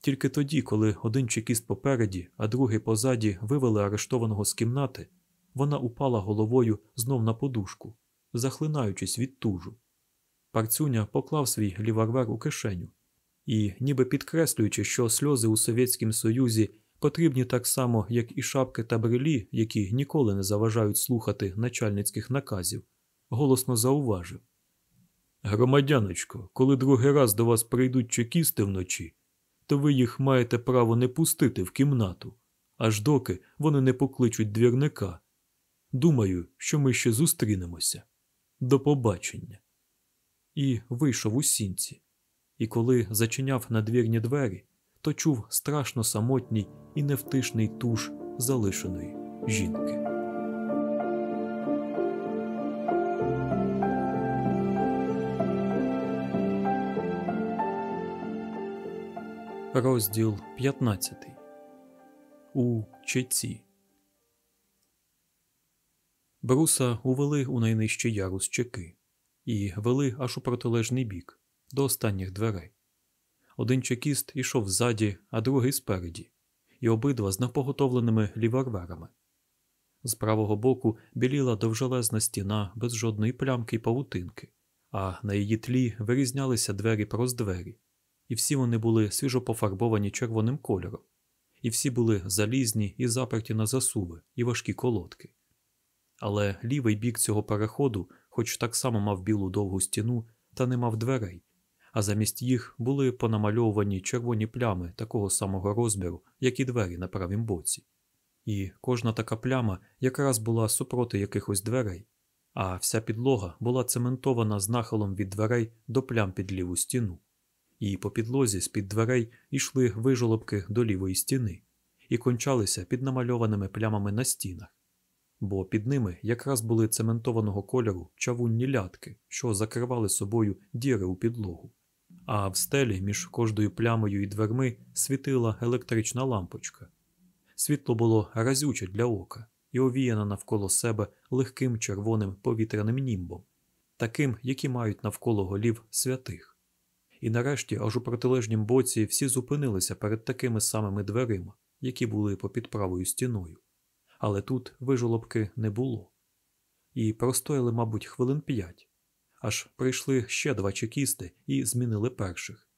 Тільки тоді, коли один чекіст попереді, а другий позаді вивели арештованого з кімнати, вона упала головою знов на подушку, захлинаючись від тужу. Парцюня поклав свій ліварвер у кишеню і, ніби підкреслюючи, що сльози у Совєтському Союзі потрібні так само, як і шапки та брелі, які ніколи не заважають слухати начальницьких наказів, голосно зауважив Громадяночко, коли другий раз до вас прийдуть чекісти вночі, то ви їх маєте право не пустити в кімнату, аж доки вони не покличуть двірника. Думаю, що ми ще зустрінемося. До побачення. І вийшов у сінці. І коли зачиняв надвірні двері, то чув страшно самотній і невтишний туш залишеної жінки. Розділ 15 У Чеці. Бруса увели у найнижчий ярус чеки і вели аж у протилежний бік, до останніх дверей. Один чекіст ішов ззаді, а другий спереді, і обидва з напоготовленими ліварверами. З правого боку біліла довжелезна стіна без жодної плямки й павутинки, а на її тлі вирізнялися двері проз двері, і всі вони були свіжо пофарбовані червоним кольором, і всі були залізні і заперті на засуви і важкі колодки. Але лівий бік цього переходу, хоч так само мав білу довгу стіну, та не мав дверей, а замість їх були понамальовувані червоні плями такого самого розміру, як і двері на правім боці. І кожна така пляма якраз була супроти якихось дверей, а вся підлога була цементована з нахилом від дверей до плям під ліву стіну, і по підлозі з під дверей йшли вижолобки до лівої стіни і кончалися під намальованими плямами на стінах бо під ними якраз були цементованого кольору чавунні лятки, що закривали собою діри у підлогу. А в стелі між кожною плямою і дверми світила електрична лампочка. Світло було разюче для ока і овіяне навколо себе легким червоним повітряним німбом, таким, які мають навколо голів святих. І нарешті, аж у протилежнім боці, всі зупинилися перед такими самими дверима, які були попід правою стіною але тут вижолобки не було. І простояли, мабуть, хвилин п'ять, аж прийшли ще два чекісти і змінили перших,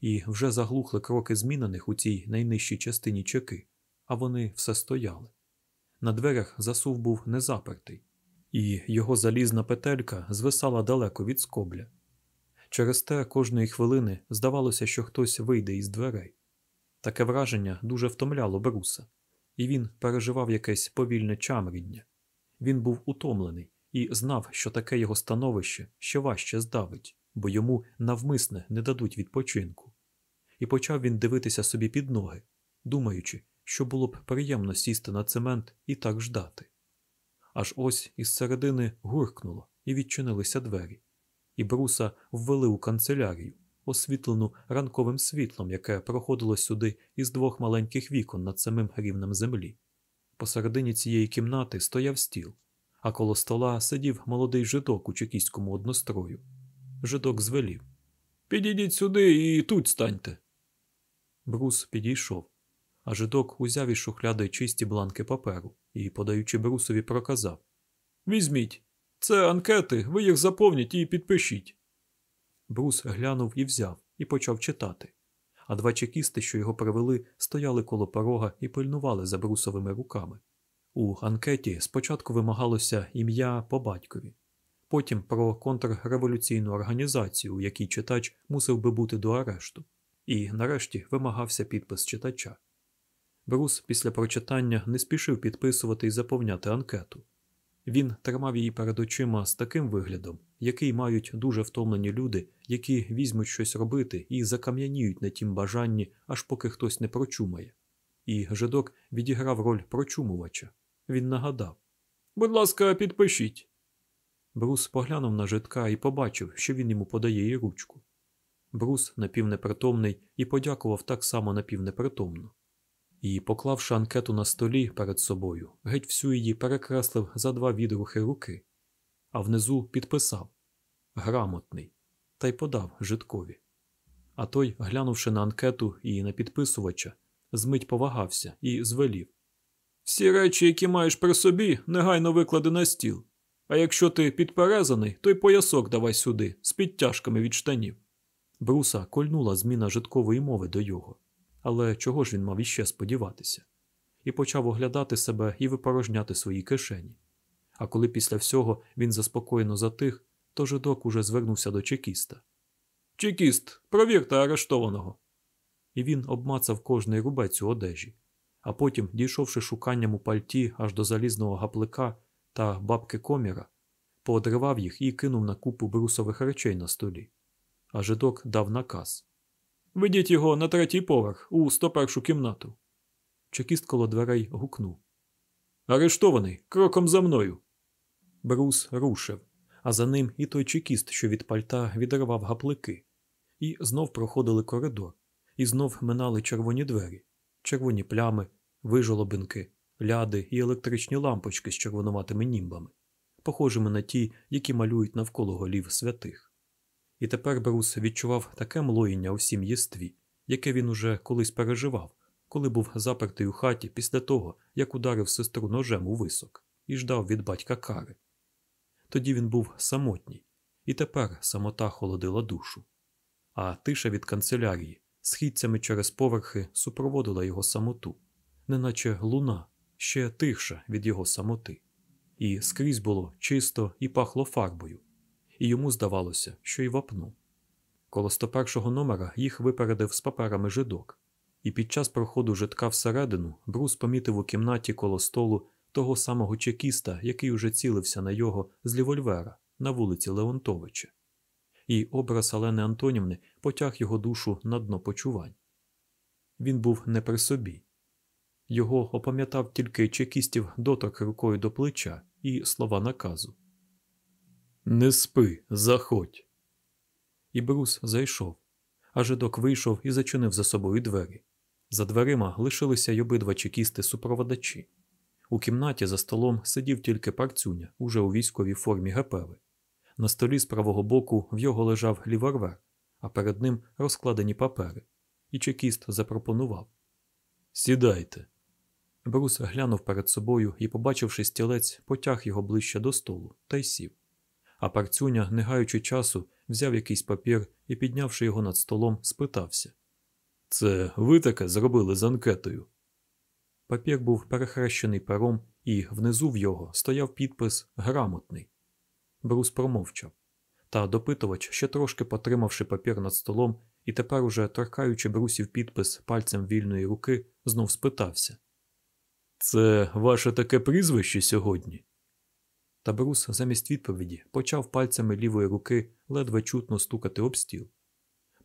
і вже заглухли кроки змінених у цій найнижчій частині чеки, а вони все стояли. На дверях засув був незапертий, і його залізна петелька звисала далеко від скобля. Через те кожної хвилини здавалося, що хтось вийде із дверей. Таке враження дуже втомляло Бруса і він переживав якесь повільне чамріння. Він був утомлений і знав, що таке його становище ще важче здавить, бо йому навмисне не дадуть відпочинку. І почав він дивитися собі під ноги, думаючи, що було б приємно сісти на цемент і так ждати. Аж ось із середини гуркнуло і відчинилися двері, і бруса ввели у канцелярію, освітлену ранковим світлом, яке проходило сюди із двох маленьких вікон над самим рівнем землі. Посередині цієї кімнати стояв стіл, а коло стола сидів молодий жидок у чекіському однострою. Жидок звелів Підійдіть сюди і тут станьте. Брус підійшов, а жидок узяв із шухляди чисті бланки паперу і, подаючи брусові, проказав Візьміть, це анкети, ви їх заповніть і підпишіть. Брус глянув і взяв, і почав читати. А два чекісти, що його привели, стояли коло порога і пильнували за брусовими руками. У анкеті спочатку вимагалося ім'я по батькові, потім про контрреволюційну організацію, у якій читач мусив би бути до арешту, і нарешті вимагався підпис читача. Брус після прочитання не спішив підписувати і заповняти анкету. Він тримав її перед очима з таким виглядом, який мають дуже втомлені люди, які візьмуть щось робити і закам'яніють на тім бажанні, аж поки хтось не прочумає. І жидок відіграв роль прочумувача. Він нагадав Будь ласка, підпишіть. Брус поглянув на житка і побачив, що він йому подає їй ручку. Брус, напівнепритомний, і подякував так само напівнепритомно. І, поклавши анкету на столі перед собою, геть всю її перекреслив за два відрухи руки, а внизу підписав грамотний та й подав житкові. А той, глянувши на анкету і на підписувача, змить повагався і звелів. Всі речі, які маєш при собі, негайно виклади на стіл. А якщо ти підперезаний, то й поясок давай сюди, з підтяжками від штанів. Бруса кольнула зміна житкової мови до його. Але чого ж він мав іще сподіватися? І почав оглядати себе і випорожняти свої кишені. А коли після всього він заспокоєно затих, то жидок уже звернувся до чекіста. Чекіст, провірте арештованого. І він обмацав кожний рубець у одежі, а потім, дійшовши шуканням у пальті аж до залізного гаплика та бабки коміра, поодривав їх і кинув на купу брусових речей на столі. А жидок дав наказ. Ведіть його на третій поверх у 101 кімнату. Чекіст коло дверей гукнув. Арештований, кроком за мною. Брус рушив, а за ним і той чекіст, що від пальта відривав гаплики, і знов проходили коридор, і знов минали червоні двері, червоні плями, вижолобинки, ляди і електричні лампочки з червонуватими німбами, похожими на ті, які малюють навколо голів святих. І тепер Брус відчував таке млоїння у всім єстві, яке він уже колись переживав, коли був запертий у хаті після того, як ударив сестру ножем у висок і ждав від батька кари. Тоді він був самотній, і тепер самота холодила душу. А тиша від канцелярії східцями через поверхи супроводила його самоту, неначе луна ще тихша від його самоти, і скрізь було чисто і пахло фарбою, і йому здавалося, що й вапну. Коло 101-го номера їх випередив з паперами жидок, і під час проходу житка всередину Брус помітив у кімнаті коло столу того самого чекіста, який уже цілився на його з лівольвера на вулиці Леонтовича. І образ Олени Антонівни потяг його душу на дно почувань. Він був не при собі. Його опам'ятав тільки чекістів доторк рукою до плеча і слова наказу. Не спи, заходь. І Брус зайшов, а жидок вийшов і зачинив за собою двері. За дверима лишилися й обидва чекісти-супроводачі. У кімнаті за столом сидів тільки парцюня, уже у військовій формі гапеви. На столі з правого боку в його лежав ліворвер, а перед ним розкладені папери. І чекіст запропонував Сідайте. Брус глянув перед собою і, побачивши стілець, потяг його ближче до столу та й сів. А парцюня, не гаючи часу, взяв якийсь папір і, піднявши його над столом, спитався Це ви таке зробили з анкетою? Папір був перехрещений пером, і внизу в його стояв підпис Грамотний. Брус промовчав. Та допитувач, ще трошки потримавши папір над столом і тепер уже торкаючи брусів підпис пальцем вільної руки, знов спитався Це ваше таке прізвище сьогодні? Та Брус замість відповіді почав пальцями лівої руки ледве чутно стукати об стіл.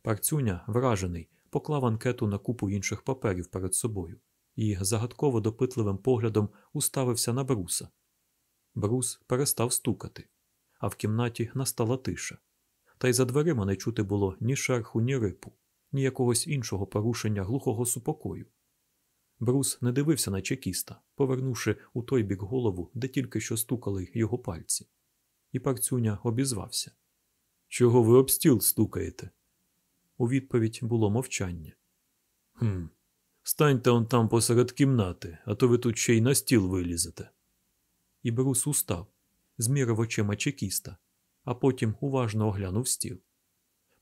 Парцюня, вражений, поклав анкету на купу інших паперів перед собою і загадково допитливим поглядом уставився на Бруса. Брус перестав стукати, а в кімнаті настала тиша. Та й за дверима не чути було ні шерху, ні рипу, ні якогось іншого порушення глухого супокою. Брус не дивився на чекіста, повернувши у той бік голову, де тільки що стукали його пальці. І парцюня обізвався. Чого ви об стіл стукаєте? У відповідь було мовчання. «Хм, Станьте он там посеред кімнати, а то ви тут ще й на стіл вилізете. І Брус устав, змірив очима чекіста, а потім уважно оглянув стіл.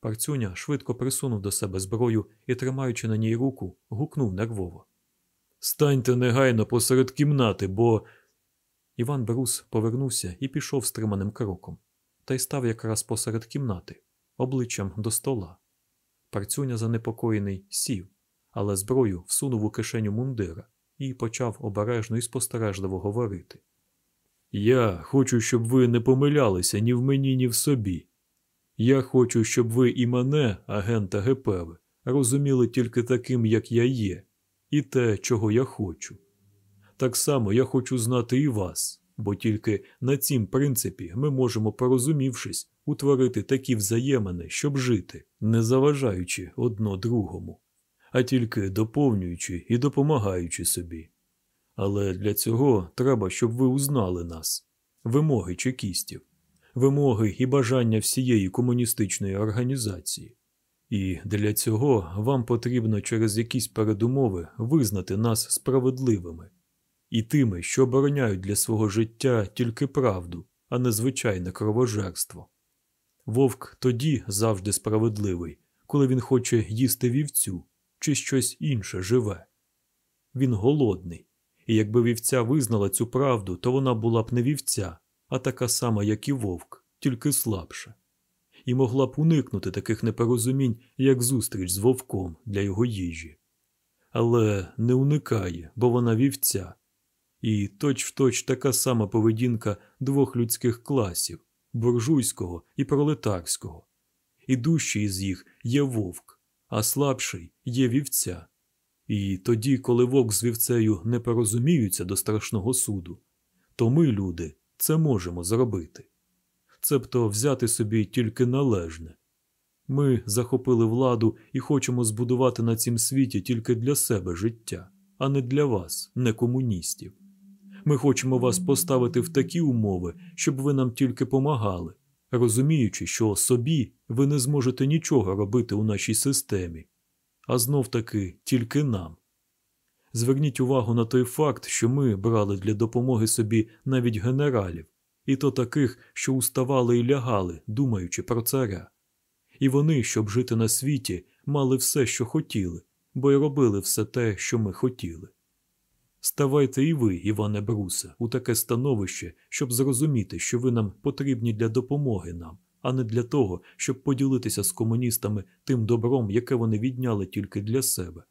Парцюня швидко присунув до себе зброю і, тримаючи на ній руку, гукнув нервово. Станьте негайно посеред кімнати, бо. Іван Брус повернувся і пішов стриманим кроком, та й став якраз посеред кімнати, обличчям до стола. Парцюня, занепокоєний, сів, але зброю всунув у кишеню мундира і почав обережно і спостережливо говорити. Я хочу, щоб ви не помилялися ні в мені, ні в собі. Я хочу, щоб ви і мене, агента ГПВ, розуміли тільки таким, як я є, і те, чого я хочу. Так само я хочу знати і вас, бо тільки на цім принципі ми можемо, порозумівшись, утворити такі взаємини, щоб жити, не заважаючи одно другому, а тільки доповнюючи і допомагаючи собі. Але для цього треба, щоб ви узнали нас, вимоги чекістів, вимоги і бажання всієї комуністичної організації. І для цього вам потрібно через якісь передумови визнати нас справедливими і тими, що обороняють для свого життя тільки правду, а не звичайне кровожерство. Вовк тоді завжди справедливий, коли він хоче їсти вівцю чи щось інше живе. Він голодний, і якби вівця визнала цю правду, то вона була б не вівця, а така сама, як і вовк, тільки слабша, і могла б уникнути таких непорозумінь, як зустріч з вовком для його їжі. Але не уникає, бо вона вівця, і точь-в-точ така сама поведінка двох людських класів буржуйського і пролетарського. І дужчий із їх є вовк, а слабший є вівця. І тоді, коли вовк з вівцею не порозуміються до страшного суду, то ми, люди, це можемо зробити. Цебто взяти собі тільки належне. Ми захопили владу і хочемо збудувати на цім світі тільки для себе життя, а не для вас, не комуністів. Ми хочемо вас поставити в такі умови, щоб ви нам тільки помагали, розуміючи, що собі ви не зможете нічого робити у нашій системі, а знов таки тільки нам. Зверніть увагу на той факт, що ми брали для допомоги собі навіть генералів, і то таких, що уставали і лягали, думаючи про царя. І вони, щоб жити на світі, мали все, що хотіли, бо й робили все те, що ми хотіли. Ставайте і ви, Іване Брусе, у таке становище, щоб зрозуміти, що ви нам потрібні для допомоги нам, а не для того, щоб поділитися з комуністами тим добром, яке вони відняли тільки для себе.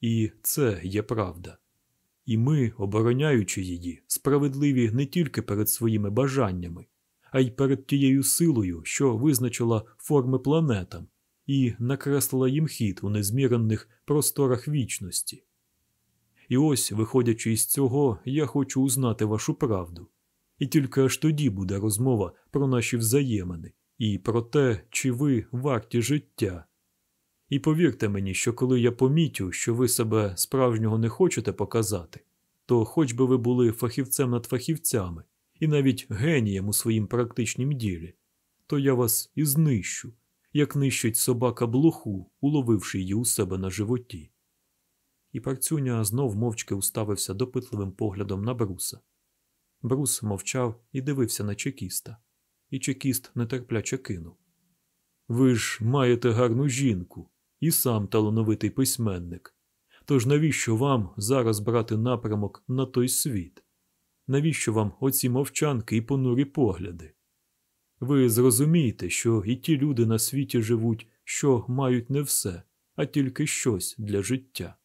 І це є правда. І ми, обороняючи її, справедливі не тільки перед своїми бажаннями, а й перед тією силою, що визначила форми планетам і накреслила їм хід у незміренних просторах вічності. І ось, виходячи із цього, я хочу узнати вашу правду. І тільки аж тоді буде розмова про наші взаємини і про те, чи ви варті життя. І повірте мені, що коли я помітю, що ви себе справжнього не хочете показати, то хоч би ви були фахівцем над фахівцями і навіть генієм у своїм практичнім ділі, то я вас і знищу, як нищить собака блоху, уловивши її у себе на животі і парцюня знов мовчки уставився допитливим поглядом на бруса. Брус мовчав і дивився на чекіста, і чекіст нетерпляче кинув. Ви ж маєте гарну жінку і сам талановитий письменник. Тож навіщо вам зараз брати напрямок на той світ? Навіщо вам оці мовчанки і понурі погляди? Ви зрозумієте, що і ті люди на світі живуть, що мають не все, а тільки щось для життя.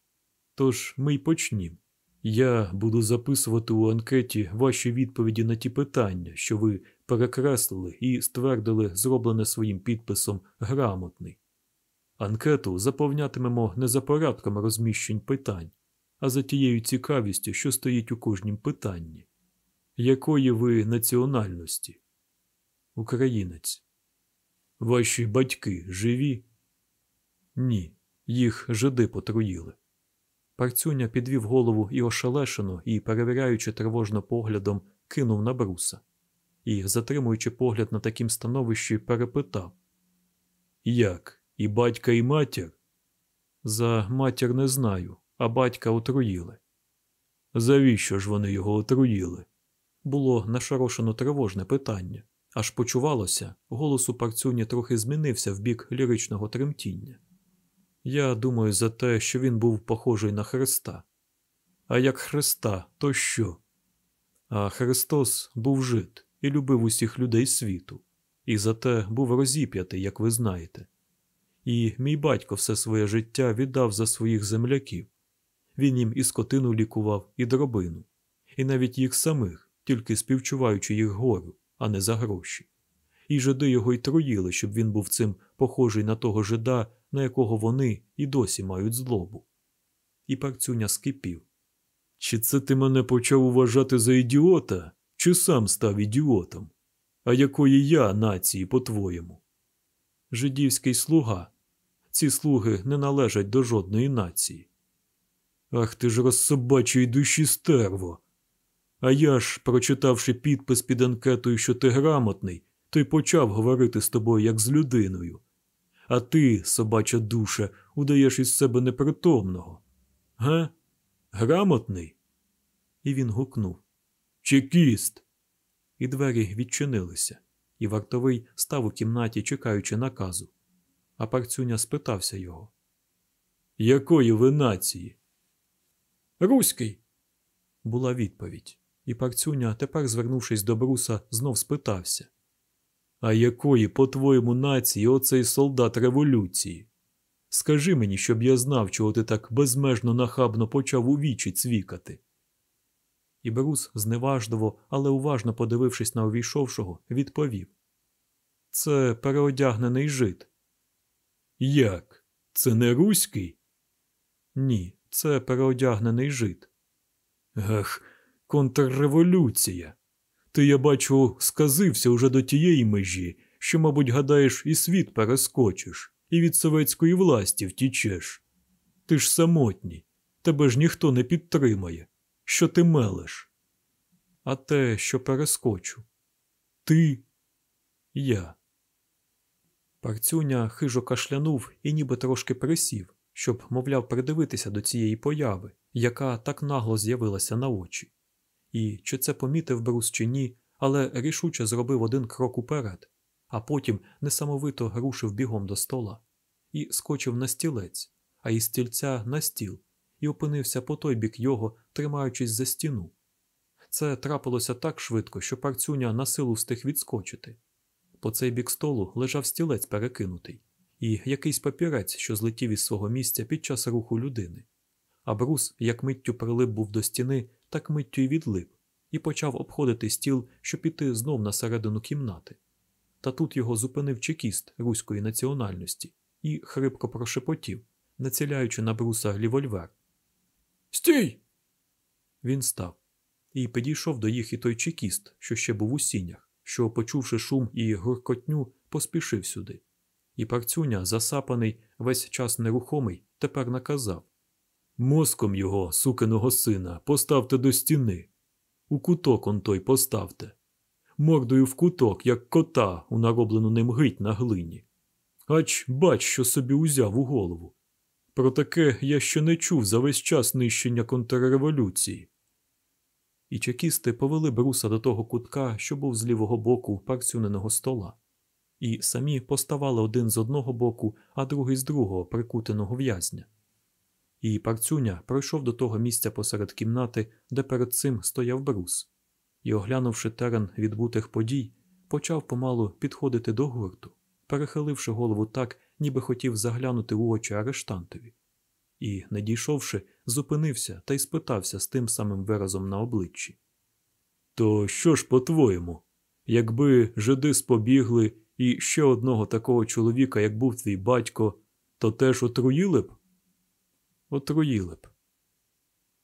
Тож ми й почнім. Я буду записувати у анкеті ваші відповіді на ті питання, що ви перекреслили і ствердили, зроблене своїм підписом грамотний. Анкету заповнятимемо не за порядком розміщень питань, а за тією цікавістю, що стоїть у кожнім питанні. Якої ви національності? Українець. Ваші батьки живі? Ні, їх жиди потруїли. Парцюня підвів голову і ошелешено і, перевіряючи тривожно поглядом, кинув на бруса і, затримуючи погляд на таким становищі, перепитав Як? І батька, і матір? За матір не знаю, а батька отруїли. Завіщо ж вони його отруїли? Було нашарошено тривожне питання, аж почувалося, голос у парцюні трохи змінився в бік ліричного тремтіння. Я думаю за те, що він був похожий на Христа. А як Христа, то що? А Христос був жит і любив усіх людей світу, і зате був розіп'ятий, як ви знаєте. І мій батько все своє життя віддав за своїх земляків. Він їм і скотину лікував, і дробину, і навіть їх самих, тільки співчуваючи їх горю, а не за гроші. І жиди його й троїли, щоб він був цим похожий на того жида, на якого вони і досі мають злобу. І парцюня скипів. Чи це ти мене почав уважати за ідіота, чи сам став ідіотом? А якої я нації, по-твоєму? Жидівський слуга. Ці слуги не належать до жодної нації. Ах ти ж розсобачої душі стерво. А я ж, прочитавши підпис під анкетою, що ти грамотний, то й почав говорити з тобою як з людиною. А ти, собача душа, удаєш із себе непритомного. Га? Грамотний? І він гукнув Чекіст. І двері відчинилися, і вартовий став у кімнаті, чекаючи наказу. А парцюня спитався його Якої ви нації? Руський. Була відповідь, і парцюня, тепер звернувшись до бруса, знов спитався А якої, по-твоєму, нації оцей солдат революції? Скажи мені, щоб я знав, чого ти так безмежно нахабно почав у вічі цвікати. І Брус, зневажливо, але уважно подивившись на увійшовшого, відповів Це переодягнений жид. Як? Це не руський? Ні, це переодягнений жид. Гах, контрреволюція. Ти, я бачу, сказився уже до тієї межі, що, мабуть, гадаєш, і світ перескочиш, і від советської власті втічеш. Ти ж самотній, тебе ж ніхто не підтримає. Що ти мелеш? А те, що перескочу. Ти. Я. Парцюня хижо кашлянув і ніби трошки присів, щоб, мовляв, придивитися до цієї появи, яка так нагло з'явилася на очі. І чи це помітив Брус чи ні, але рішуче зробив один крок уперед, а потім несамовито рушив бігом до стола і скочив на стілець, а із стільця на стіл, і опинився по той бік його, тримаючись за стіну. Це трапилося так швидко, що парцюня на силу встиг відскочити. По цей бік столу лежав стілець перекинутий, і якийсь папірець, що злетів із свого місця під час руху людини. А брус, як миттю прилип був до стіни, так миттю й відлип, і почав обходити стіл, щоб піти знов на середину кімнати. Та тут його зупинив чекіст руської національності і хрипко прошепотів, націляючи на бруса лівольвер. Стій! Він став і підійшов до їх і той чекіст, що ще був у сінях, що, почувши шум і гуркотню, поспішив сюди. І парцюня, засапаний, весь час нерухомий, тепер наказав Мозком його, сукиного сина, поставте до стіни. У куток он той поставте. Мордою в куток, як кота, у нароблену ним гить на глині. Ач бач, що собі узяв у голову. Про таке я ще не чув за весь час нищення контрреволюції. І чекісти повели бруса до того кутка, що був з лівого боку парцюненого стола, і самі поставали один з одного боку, а другий з другого прикутеного в'язня. І парцюня пройшов до того місця посеред кімнати, де перед цим стояв брус, і, оглянувши терен відбутих подій, почав помалу підходити до гурту, перехиливши голову так, ніби хотів заглянути у очі арештантові. І, не дійшовши, зупинився та й спитався з тим самим виразом на обличчі. То що ж, по-твоєму, якби жиди спобігли і ще одного такого чоловіка, як був твій батько, то теж отруїли б? Отруїли б.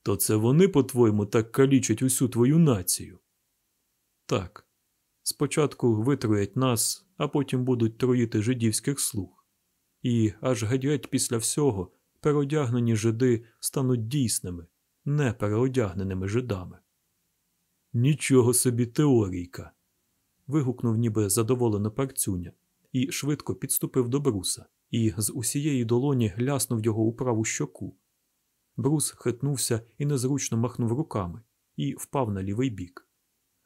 То це вони, по-твоєму, так калічать усю твою націю? Так. Спочатку витруять нас, а потім будуть труїти жидівських слуг. І аж геть після всього переодягнені жиди стануть дійсними, не переодягненими жидами. Нічого собі теорійка. вигукнув ніби задоволено парцюня і швидко підступив до бруса і з усієї долоні гляснув його у праву щоку. Брус хитнувся і незручно махнув руками і впав на лівий бік.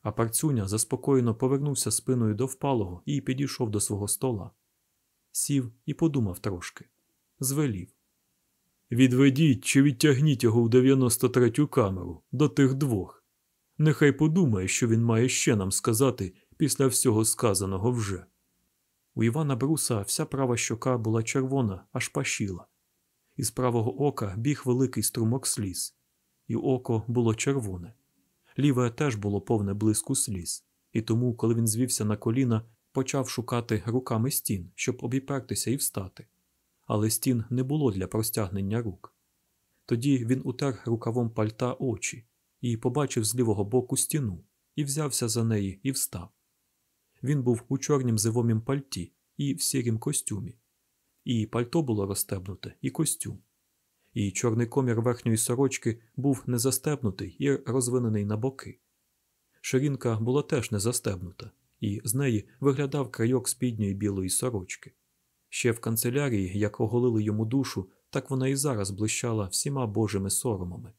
А парцюня заспокоєно повернувся спиною до впалого і підійшов до свого стола. Сів і подумав трошки. Звелів. Відведіть чи відтягніть його в 93-ю камеру до тих двох. Нехай подумає, що він має ще нам сказати після всього сказаного вже. У Івана Бруса вся права щока була червона, аж пашіла. Із правого ока біг великий струмок сліз, і око було червоне. Ліве теж було повне блиску сліз, і тому, коли він звівся на коліна, почав шукати руками стін, щоб обіпертися і встати. Але стін не було для простягнення рук. Тоді він утер рукавом пальта очі і побачив з лівого боку стіну, і взявся за неї і встав. Він був у чорнім зивомім пальті і в сірім костюмі. І пальто було розстебнуте, і костюм. І чорний комір верхньої сорочки був не застебнутий і розвинений на боки. Ширинка була теж не застебнута, і з неї виглядав крайок спідньої білої сорочки. Ще в канцелярії, як оголили йому душу, так вона і зараз блищала всіма божими соромами.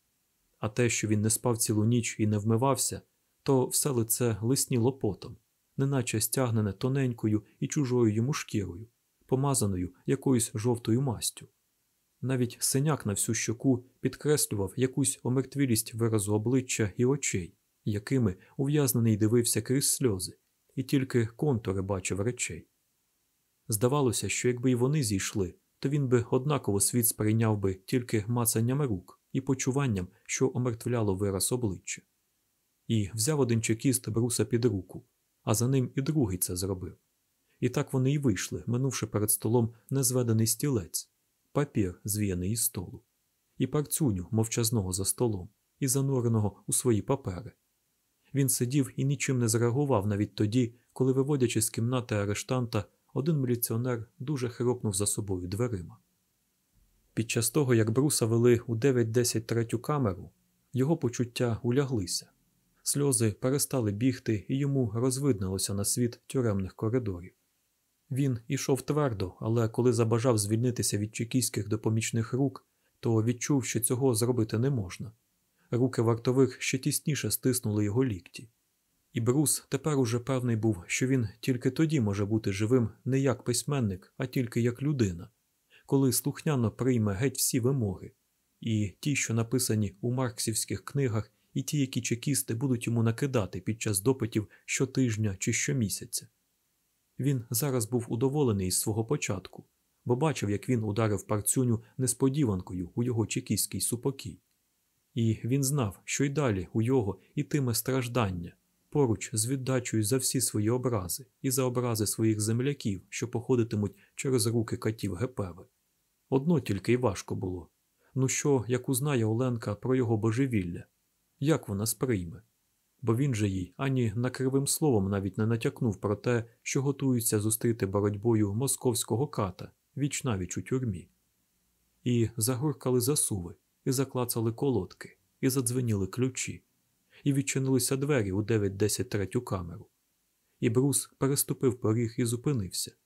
А те, що він не спав цілу ніч і не вмивався, то все лице лисніло потом, неначе стягнене тоненькою і чужою йому шкірою, помазаною якоюсь жовтою мастю. Навіть синяк на всю щоку підкреслював якусь омертвілість виразу обличчя і очей, якими ув'язнений дивився крізь сльози, і тільки контури бачив речей. Здавалося, що якби й вони зійшли, то він би однаково світ сприйняв би тільки мацанням рук і почуванням, що омертвляло вираз обличчя. І взяв один чекіст бруса під руку, а за ним і другий це зробив. І так вони й вийшли, минувши перед столом незведений стілець, папір, звіяний із столу, і парцюню мовчазного за столом, і зануреного у свої папери. Він сидів і нічим не зреагував навіть тоді, коли, виводячи з кімнати арештанта, один міліціонер дуже хропнув за собою дверима. Під час того, як Бруса вели у 9-10 третю камеру, його почуття уляглися. Сльози перестали бігти, і йому розвиднилося на світ тюремних коридорів. Він ішов твердо, але коли забажав звільнитися від чекійських допомічних рук, то відчув, що цього зробити не можна. Руки вартових ще тісніше стиснули його лікті. І Брус тепер уже певний був, що він тільки тоді може бути живим не як письменник, а тільки як людина, коли слухняно прийме геть всі вимоги, і ті, що написані у марксівських книгах, і ті, які чекісти будуть йому накидати під час допитів щотижня чи щомісяця. Він зараз був удоволений із свого початку, бо бачив, як він ударив парцюню несподіванкою у його чекістський супокій. І він знав, що й далі у його ітиме страждання поруч з віддачею за всі свої образи і за образи своїх земляків, що походитимуть через руки катів Гепеви. Одно тільки й важко було ну що, як узнає Оленка про його божевілля, як вона сприйме? Бо він же їй ані накривим словом навіть не натякнув про те, що готується зустріти боротьбою московського ката віч у тюрмі. І загуркали засуви, і заклацали колодки, і задзвеніли ключі і відчинилися двері у 9-10 третю камеру. І Брус переступив поріг і зупинився.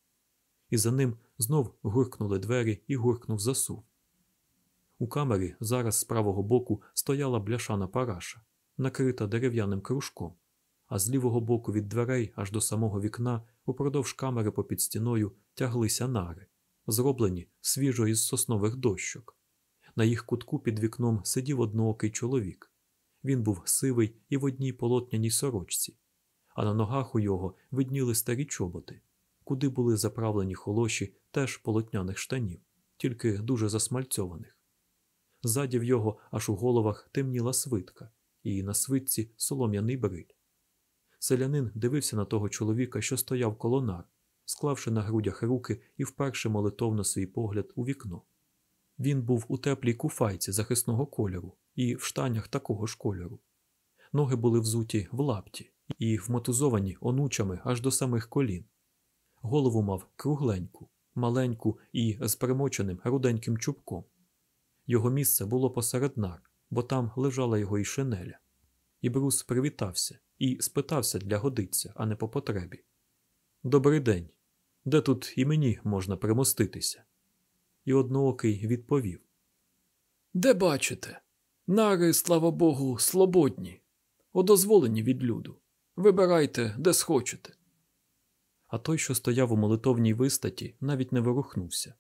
І за ним знов гуркнули двері і гуркнув засув. У камері зараз з правого боку стояла бляшана параша, накрита дерев'яним кружком, а з лівого боку від дверей аж до самого вікна упродовж камери попід стіною тяглися нари, зроблені свіжо із соснових дощок. На їх кутку під вікном сидів одноокий чоловік. Він був сивий і в одній полотняній сорочці, а на ногах у його видніли старі чоботи, куди були заправлені холоші теж полотняних штанів, тільки дуже засмальцьованих. Ззаді в його аж у головах темніла свитка, і на свитці солом'яний бриль. Селянин дивився на того чоловіка, що стояв коло нар, склавши на грудях руки і вперше молитовно свій погляд у вікно. Він був у теплій куфайці захисного кольору і в штанях такого ж кольору. Ноги були взуті в лапті і вмотузовані онучами аж до самих колін. Голову мав кругленьку, маленьку і з примоченим руденьким чубком. Його місце було посеред нар, бо там лежала його і шинеля. І Брус привітався і спитався для годиться, а не по потребі. Добрий день. Де тут і мені можна примоститися? І одноокий відповів Де бачите? Нари, слава Богу, слободні, одозволені від люду. Вибирайте, де схочете. А той, що стояв у молитовній вистаті, навіть не ворухнувся.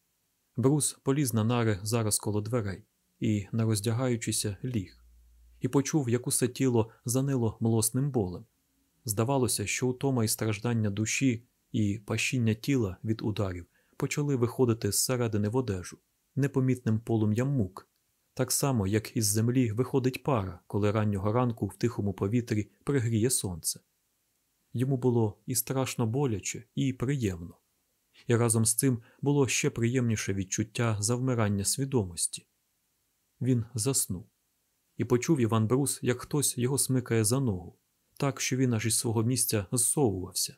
Брус поліз на нари зараз коло дверей і, не роздягаючися, ліг, і почув, як усе тіло занило млосним болем. Здавалося, що утома і страждання душі і пащіння тіла від ударів почали виходити зсередини в одежу непомітним полум'ям мук, Так само, як із землі виходить пара, коли раннього ранку в тихому повітрі пригріє сонце. Йому було і страшно боляче, і приємно, і разом з цим було ще приємніше відчуття завмирання свідомості. Він заснув і почув Іван Брус, як хтось його смикає за ногу, так що він аж із свого місця зсовувався.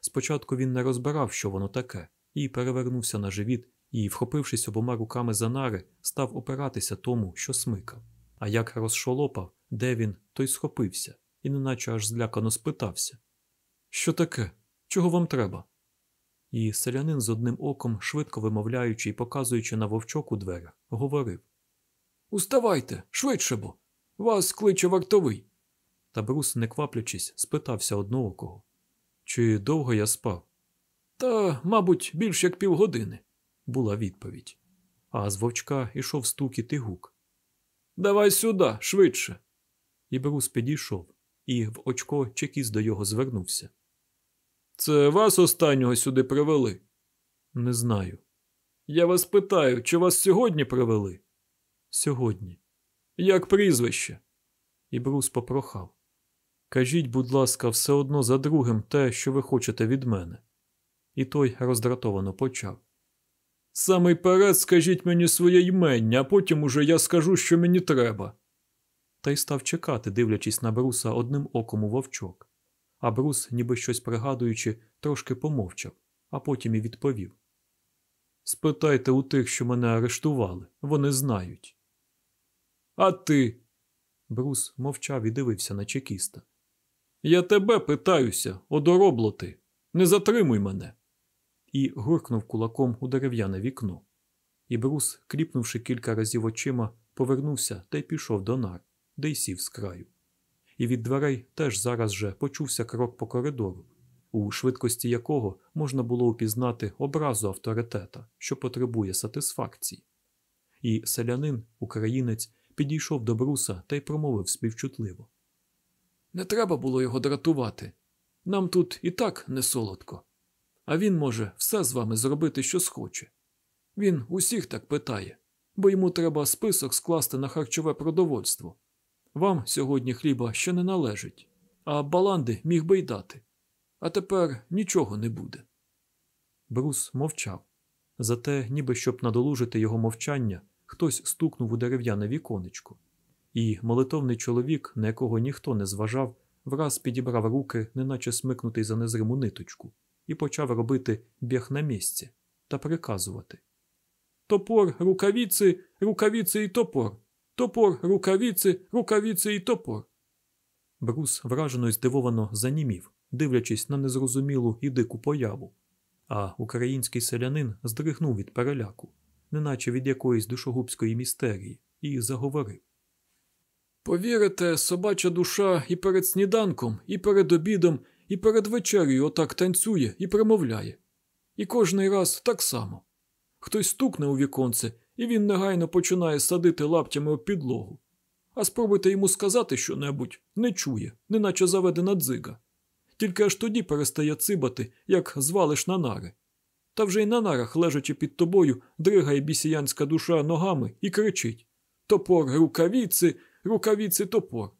Спочатку він не розбирав, що воно таке, і перевернувся на живіт і, вхопившись обома руками за нари, став опиратися тому, що смикав. А як розшолопав, де він, той схопився, і неначе аж злякано спитався Що таке? Чого вам треба? І селянин з одним оком, швидко вимовляючи і показуючи на вовчок у дверях, говорив Уставайте, швидше бо. Вас кличе вартовий. Та Брус, не кваплячись, спитався одноокого Чи довго я спав? Та, мабуть, більш як півгодини, була відповідь. А з вовчка йшов стукіт і гук. Давай сюди, швидше. І Брус підійшов, і в очко чекіс до його звернувся. Це вас останнього сюди привели? Не знаю. Я вас питаю, чи вас сьогодні привели? Сьогодні. Як прізвище? І Брус попрохав. Кажіть, будь ласка, все одно за другим те, що ви хочете від мене. І той роздратовано почав. Самий перед скажіть мені своє ймення, а потім уже я скажу, що мені треба. Та й став чекати, дивлячись на Бруса одним оком у вовчок. А Брус, ніби щось пригадуючи, трошки помовчав, а потім і відповів: Спитайте у тих, що мене арештували, вони знають. А ти? Брус мовчав і дивився на чекіста. Я тебе питаюся, одоробло ти. Не затримуй мене. І гуркнув кулаком у дерев'яне вікно. І Брус, кліпнувши кілька разів очима, повернувся та й пішов до нар, де й сів з краю. І від дверей теж зараз же почувся крок по коридору, у швидкості якого можна було упізнати образу авторитета, що потребує сатисфакції. І селянин, українець, підійшов до бруса та й промовив співчутливо. Не треба було його дратувати. Нам тут і так не солодко. А він може все з вами зробити, що схоче. Він усіх так питає, бо йому треба список скласти на харчове продовольство. Вам сьогодні хліба ще не належить, а баланди міг би й дати. А тепер нічого не буде. Брус мовчав. Зате, ніби щоб надолужити його мовчання, хтось стукнув у дерев'яне віконечко, і молитовний чоловік, на якого ніхто не зважав, враз підібрав руки, неначе смикнутий за незриму ниточку, і почав робити біг на місці та приказувати Топор, рукавіці, рукавіці і топор. Топор, рукавіці, рукавіці і топор. Брус вражено й здивовано занімів, дивлячись на незрозумілу і дику появу. А український селянин здригнув від переляку, неначе від якоїсь душогубської містерії, і заговорив. Повірите, собача душа і перед сніданком, і перед обідом, і перед вечерею отак танцює і примовляє. І кожний раз так само. Хтось стукне у віконце, і він негайно починає садити лаптями об підлогу. А спробуйте йому сказати щонебудь, не чує, неначе заведена дзига. Тільки аж тоді перестає цибати, як звалиш на нари. Та вже й на нарах, лежачи під тобою, дригає бісіянська душа ногами і кричить Топор, рукавіці, рукавіці, топор.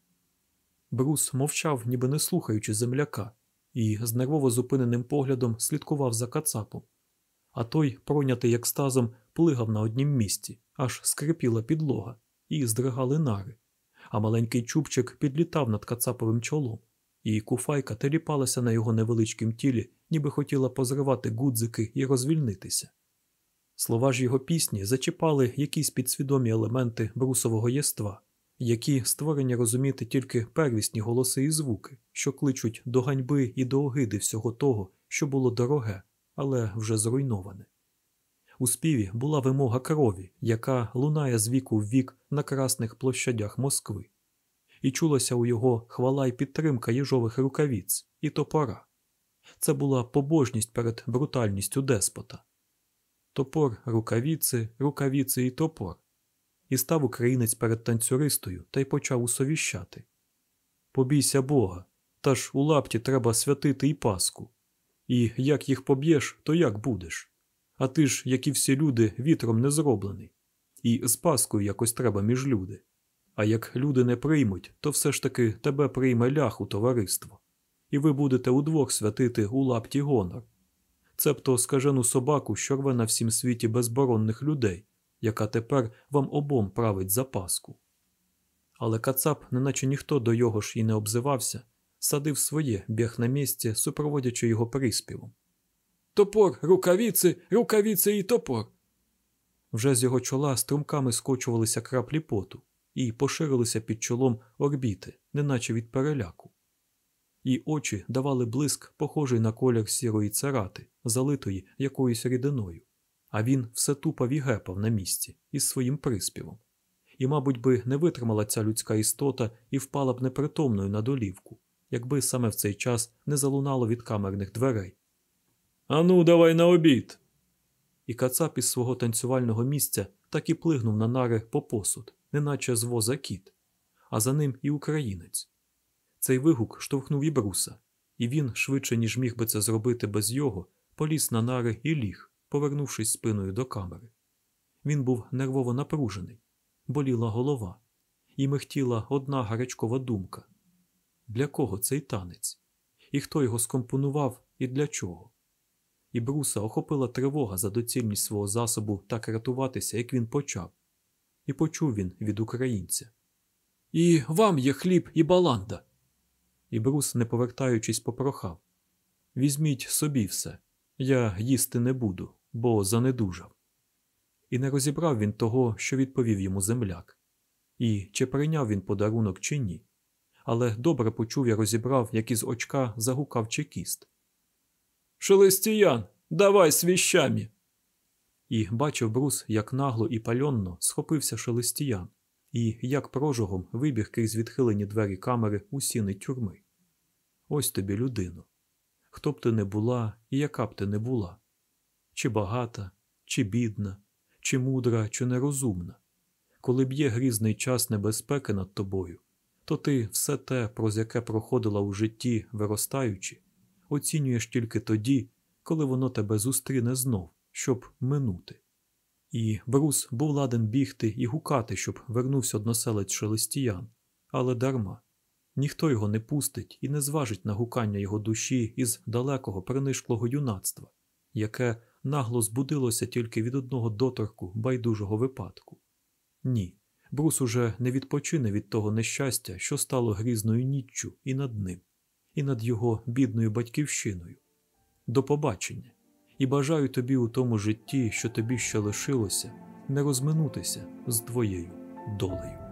Брус мовчав, ніби не слухаючи земляка, і з нервово зупиненим поглядом слідкував за кацапом. А той, пройнятий екстазом, плигав на однім місці, аж скрипіла підлога, і здригали нари, а маленький чубчик підлітав над кацаповим чолом, і куфайка теліпалася на його невеличкім тілі, ніби хотіла позривати гудзики і розвільнитися. Слова ж його пісні зачіпали якісь підсвідомі елементи брусового єства, які створені розуміти тільки первісні голоси і звуки, що кличуть до ганьби і до огиди всього того, що було дороге, але вже зруйноване. У співі була вимога крові, яка лунає з віку в вік на красних площадях Москви, і чулася у його хвала й підтримка їжових рукавіць і топора. Це була побожність перед брутальністю деспота. Топор, рукавіці, рукавіці і топор. І став українець перед танцюристою та й почав усовіщати Побійся Бога, та ж у лапті треба святити і Паску. І як їх поб'єш, то як будеш? А ти ж, як і всі люди, вітром не зроблений. І з Паскою якось треба між люди. А як люди не приймуть, то все ж таки тебе прийме лях у товариство, і ви будете удвох святити у лапті гонор. Цебто скажену собаку, що рве на всім світі безборонних людей, яка тепер вам обом править за Паску. Але Кацап, неначе ніхто до його ж і не обзивався, садив своє біг на місці, супроводячи його приспівом. Топор, рукавіці, рукавіці і топор. Вже з його чола струмками скочувалися краплі поту і поширилися під чолом орбіти, неначе від переляку. І очі давали блиск, похожий на колір сірої царати, залитої якоюсь рідиною, а він все тупав і гепав на місці із своїм приспівом. І, мабуть, би не витримала ця людська істота і впала б непритомною на долівку, якби саме в цей час не залунало від камерних дверей. Ану, давай на обід. І кацап із свого танцювального місця так і плигнув на нари по посуд, неначе з воза кіт, а за ним і українець. Цей вигук штовхнув і бруса, і він, швидше ніж міг би це зробити без його, поліз на нари і ліг, повернувшись спиною до камери. Він був нервово напружений, боліла голова, і михтіла одна гарячкова думка для кого цей танець? І хто його скомпонував і для чого? І бруса охопила тривога за доцільність свого засобу так рятуватися, як він почав, і почув він від українця. І вам є хліб і баланда. І брус, не повертаючись, попрохав Візьміть собі все, я їсти не буду, бо занедужав. І не розібрав він того, що відповів йому земляк, і чи прийняв він подарунок, чи ні. Але добре почув я розібрав, як із очка загукав чекіст. Шелестіян, давай свіщамі. І бачив брус, як нагло і пальонно схопився шелестіян, і як прожогом вибіг крізь відхилені двері камери у сіни тюрми. Ось тобі людино. Хто б ти не була і яка б ти не була, чи багата, чи бідна, чи мудра, чи нерозумна, коли б'є грізний час небезпеки над тобою, то ти все те, про яке проходила у житті, виростаючи, оцінюєш тільки тоді, коли воно тебе зустріне знов, щоб минути. І Брус був ладен бігти і гукати, щоб вернувся односелець шелестіян, але дарма. Ніхто його не пустить і не зважить на гукання його душі із далекого принишклого юнацтва, яке нагло збудилося тільки від одного доторку байдужого випадку. Ні, Брус уже не відпочине від того нещастя, що стало грізною ніччю і над ним, і над його бідною батьківщиною. До побачення, і бажаю тобі у тому житті, що тобі ще лишилося, не розминутися з твоєю долею.